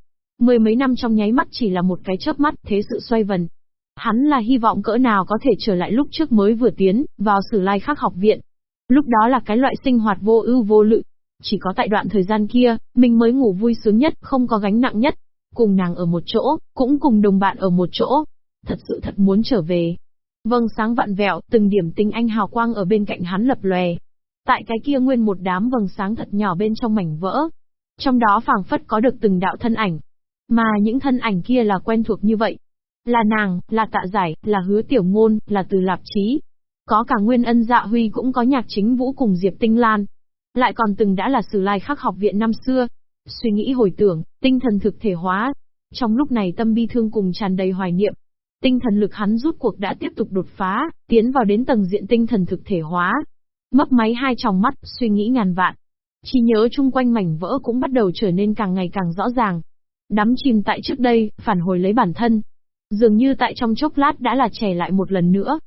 Mười mấy năm trong nháy mắt chỉ là một cái chớp mắt, thế sự xoay vần. Hắn là hy vọng cỡ nào có thể trở lại lúc trước mới vừa tiến, vào sử lai khắc học viện. Lúc đó là cái loại sinh hoạt vô ưu vô lự. Chỉ có tại đoạn thời gian kia, mình mới ngủ vui sướng nhất, không có gánh nặng nhất. Cùng nàng ở một chỗ, cũng cùng đồng bạn ở một chỗ. Thật sự thật muốn trở về. Vâng sáng vặn vẹo, từng điểm tinh anh hào quang ở bên cạnh hắn lập lòe. Tại cái kia nguyên một đám vầng sáng thật nhỏ bên trong mảnh vỡ. Trong đó phảng phất có được từng đạo thân ảnh. Mà những thân ảnh kia là quen thuộc như vậy, là nàng, là tạ giải, là hứa tiểu ngôn, là từ lạp trí. Có cả nguyên ân dạ huy cũng có nhạc chính vũ cùng Diệp Tinh Lan. Lại còn từng đã là sử lai khắc học viện năm xưa. Suy nghĩ hồi tưởng, tinh thần thực thể hóa. Trong lúc này tâm bi thương cùng tràn đầy hoài niệm. Tinh thần lực hắn rút cuộc đã tiếp tục đột phá, tiến vào đến tầng diện tinh thần thực thể hóa. Mấp máy hai tròng mắt, suy nghĩ ngàn vạn. Chỉ nhớ chung quanh mảnh vỡ cũng bắt đầu trở nên càng ngày càng rõ ràng. Đắm chìm tại trước đây, phản hồi lấy bản thân. Dường như tại trong chốc lát đã là trẻ lại một lần nữa.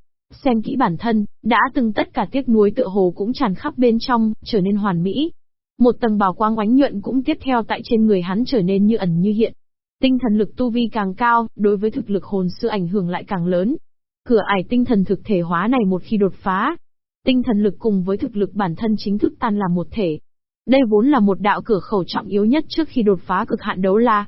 Xem kỹ bản thân, đã từng tất cả tiếc nuối tựa hồ cũng tràn khắp bên trong, trở nên hoàn mỹ. Một tầng bảo quang oánh nhuận cũng tiếp theo tại trên người hắn trở nên như ẩn như hiện. Tinh thần lực tu vi càng cao, đối với thực lực hồn sư ảnh hưởng lại càng lớn. Cửa ải tinh thần thực thể hóa này một khi đột phá, tinh thần lực cùng với thực lực bản thân chính thức tan làm một thể. Đây vốn là một đạo cửa khẩu trọng yếu nhất trước khi đột phá cực hạn đấu la.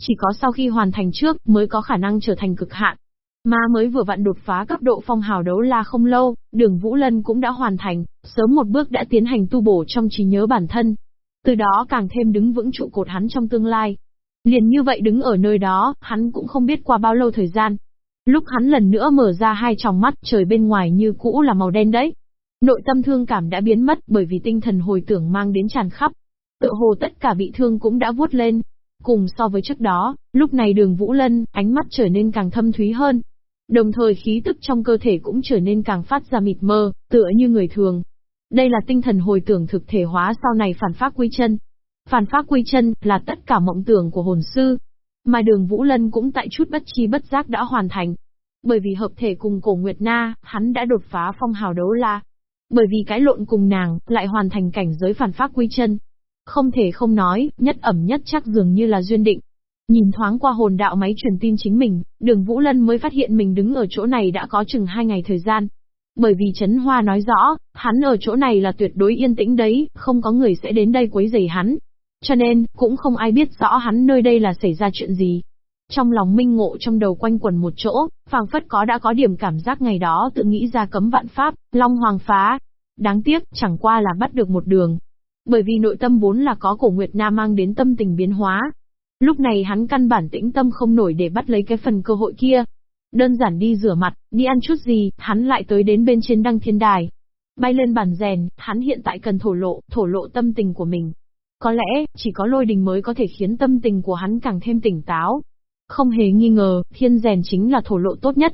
Chỉ có sau khi hoàn thành trước mới có khả năng trở thành cực hạn. Mà mới vừa vặn đột phá cấp độ phong hào đấu la không lâu, đường Vũ Lân cũng đã hoàn thành, sớm một bước đã tiến hành tu bổ trong trí nhớ bản thân. Từ đó càng thêm đứng vững trụ cột hắn trong tương lai. Liền như vậy đứng ở nơi đó, hắn cũng không biết qua bao lâu thời gian. Lúc hắn lần nữa mở ra hai tròng mắt, trời bên ngoài như cũ là màu đen đấy. Nội tâm thương cảm đã biến mất bởi vì tinh thần hồi tưởng mang đến tràn khắp. Tự hồ tất cả bị thương cũng đã vuốt lên. Cùng so với trước đó, lúc này đường Vũ Lân, ánh mắt trở nên càng thâm thúy hơn. Đồng thời khí tức trong cơ thể cũng trở nên càng phát ra mịt mơ, tựa như người thường. Đây là tinh thần hồi tưởng thực thể hóa sau này phản phát quy chân. Phản phát quy chân là tất cả mộng tưởng của hồn sư. Mà đường Vũ Lân cũng tại chút bất chi bất giác đã hoàn thành. Bởi vì hợp thể cùng cổ Nguyệt Na, hắn đã đột phá phong hào đấu la. Bởi vì cái lộn cùng nàng, lại hoàn thành cảnh giới phản pháp quy chân. Không thể không nói, nhất ẩm nhất chắc dường như là duyên định. Nhìn thoáng qua hồn đạo máy truyền tin chính mình, đường Vũ Lân mới phát hiện mình đứng ở chỗ này đã có chừng hai ngày thời gian. Bởi vì Trấn Hoa nói rõ, hắn ở chỗ này là tuyệt đối yên tĩnh đấy, không có người sẽ đến đây quấy rầy hắn. Cho nên, cũng không ai biết rõ hắn nơi đây là xảy ra chuyện gì. Trong lòng minh ngộ trong đầu quanh quần một chỗ, phàng phất có đã có điểm cảm giác ngày đó tự nghĩ ra cấm vạn pháp, long hoàng phá. Đáng tiếc, chẳng qua là bắt được một đường. Bởi vì nội tâm vốn là có cổ Nguyệt Nam mang đến tâm tình biến hóa. Lúc này hắn căn bản tĩnh tâm không nổi để bắt lấy cái phần cơ hội kia. Đơn giản đi rửa mặt, đi ăn chút gì, hắn lại tới đến bên trên đăng thiên đài. Bay lên bàn rèn, hắn hiện tại cần thổ lộ, thổ lộ tâm tình của mình. Có lẽ, chỉ có lôi đình mới có thể khiến tâm tình của hắn càng thêm tỉnh táo. Không hề nghi ngờ, thiên rèn chính là thổ lộ tốt nhất.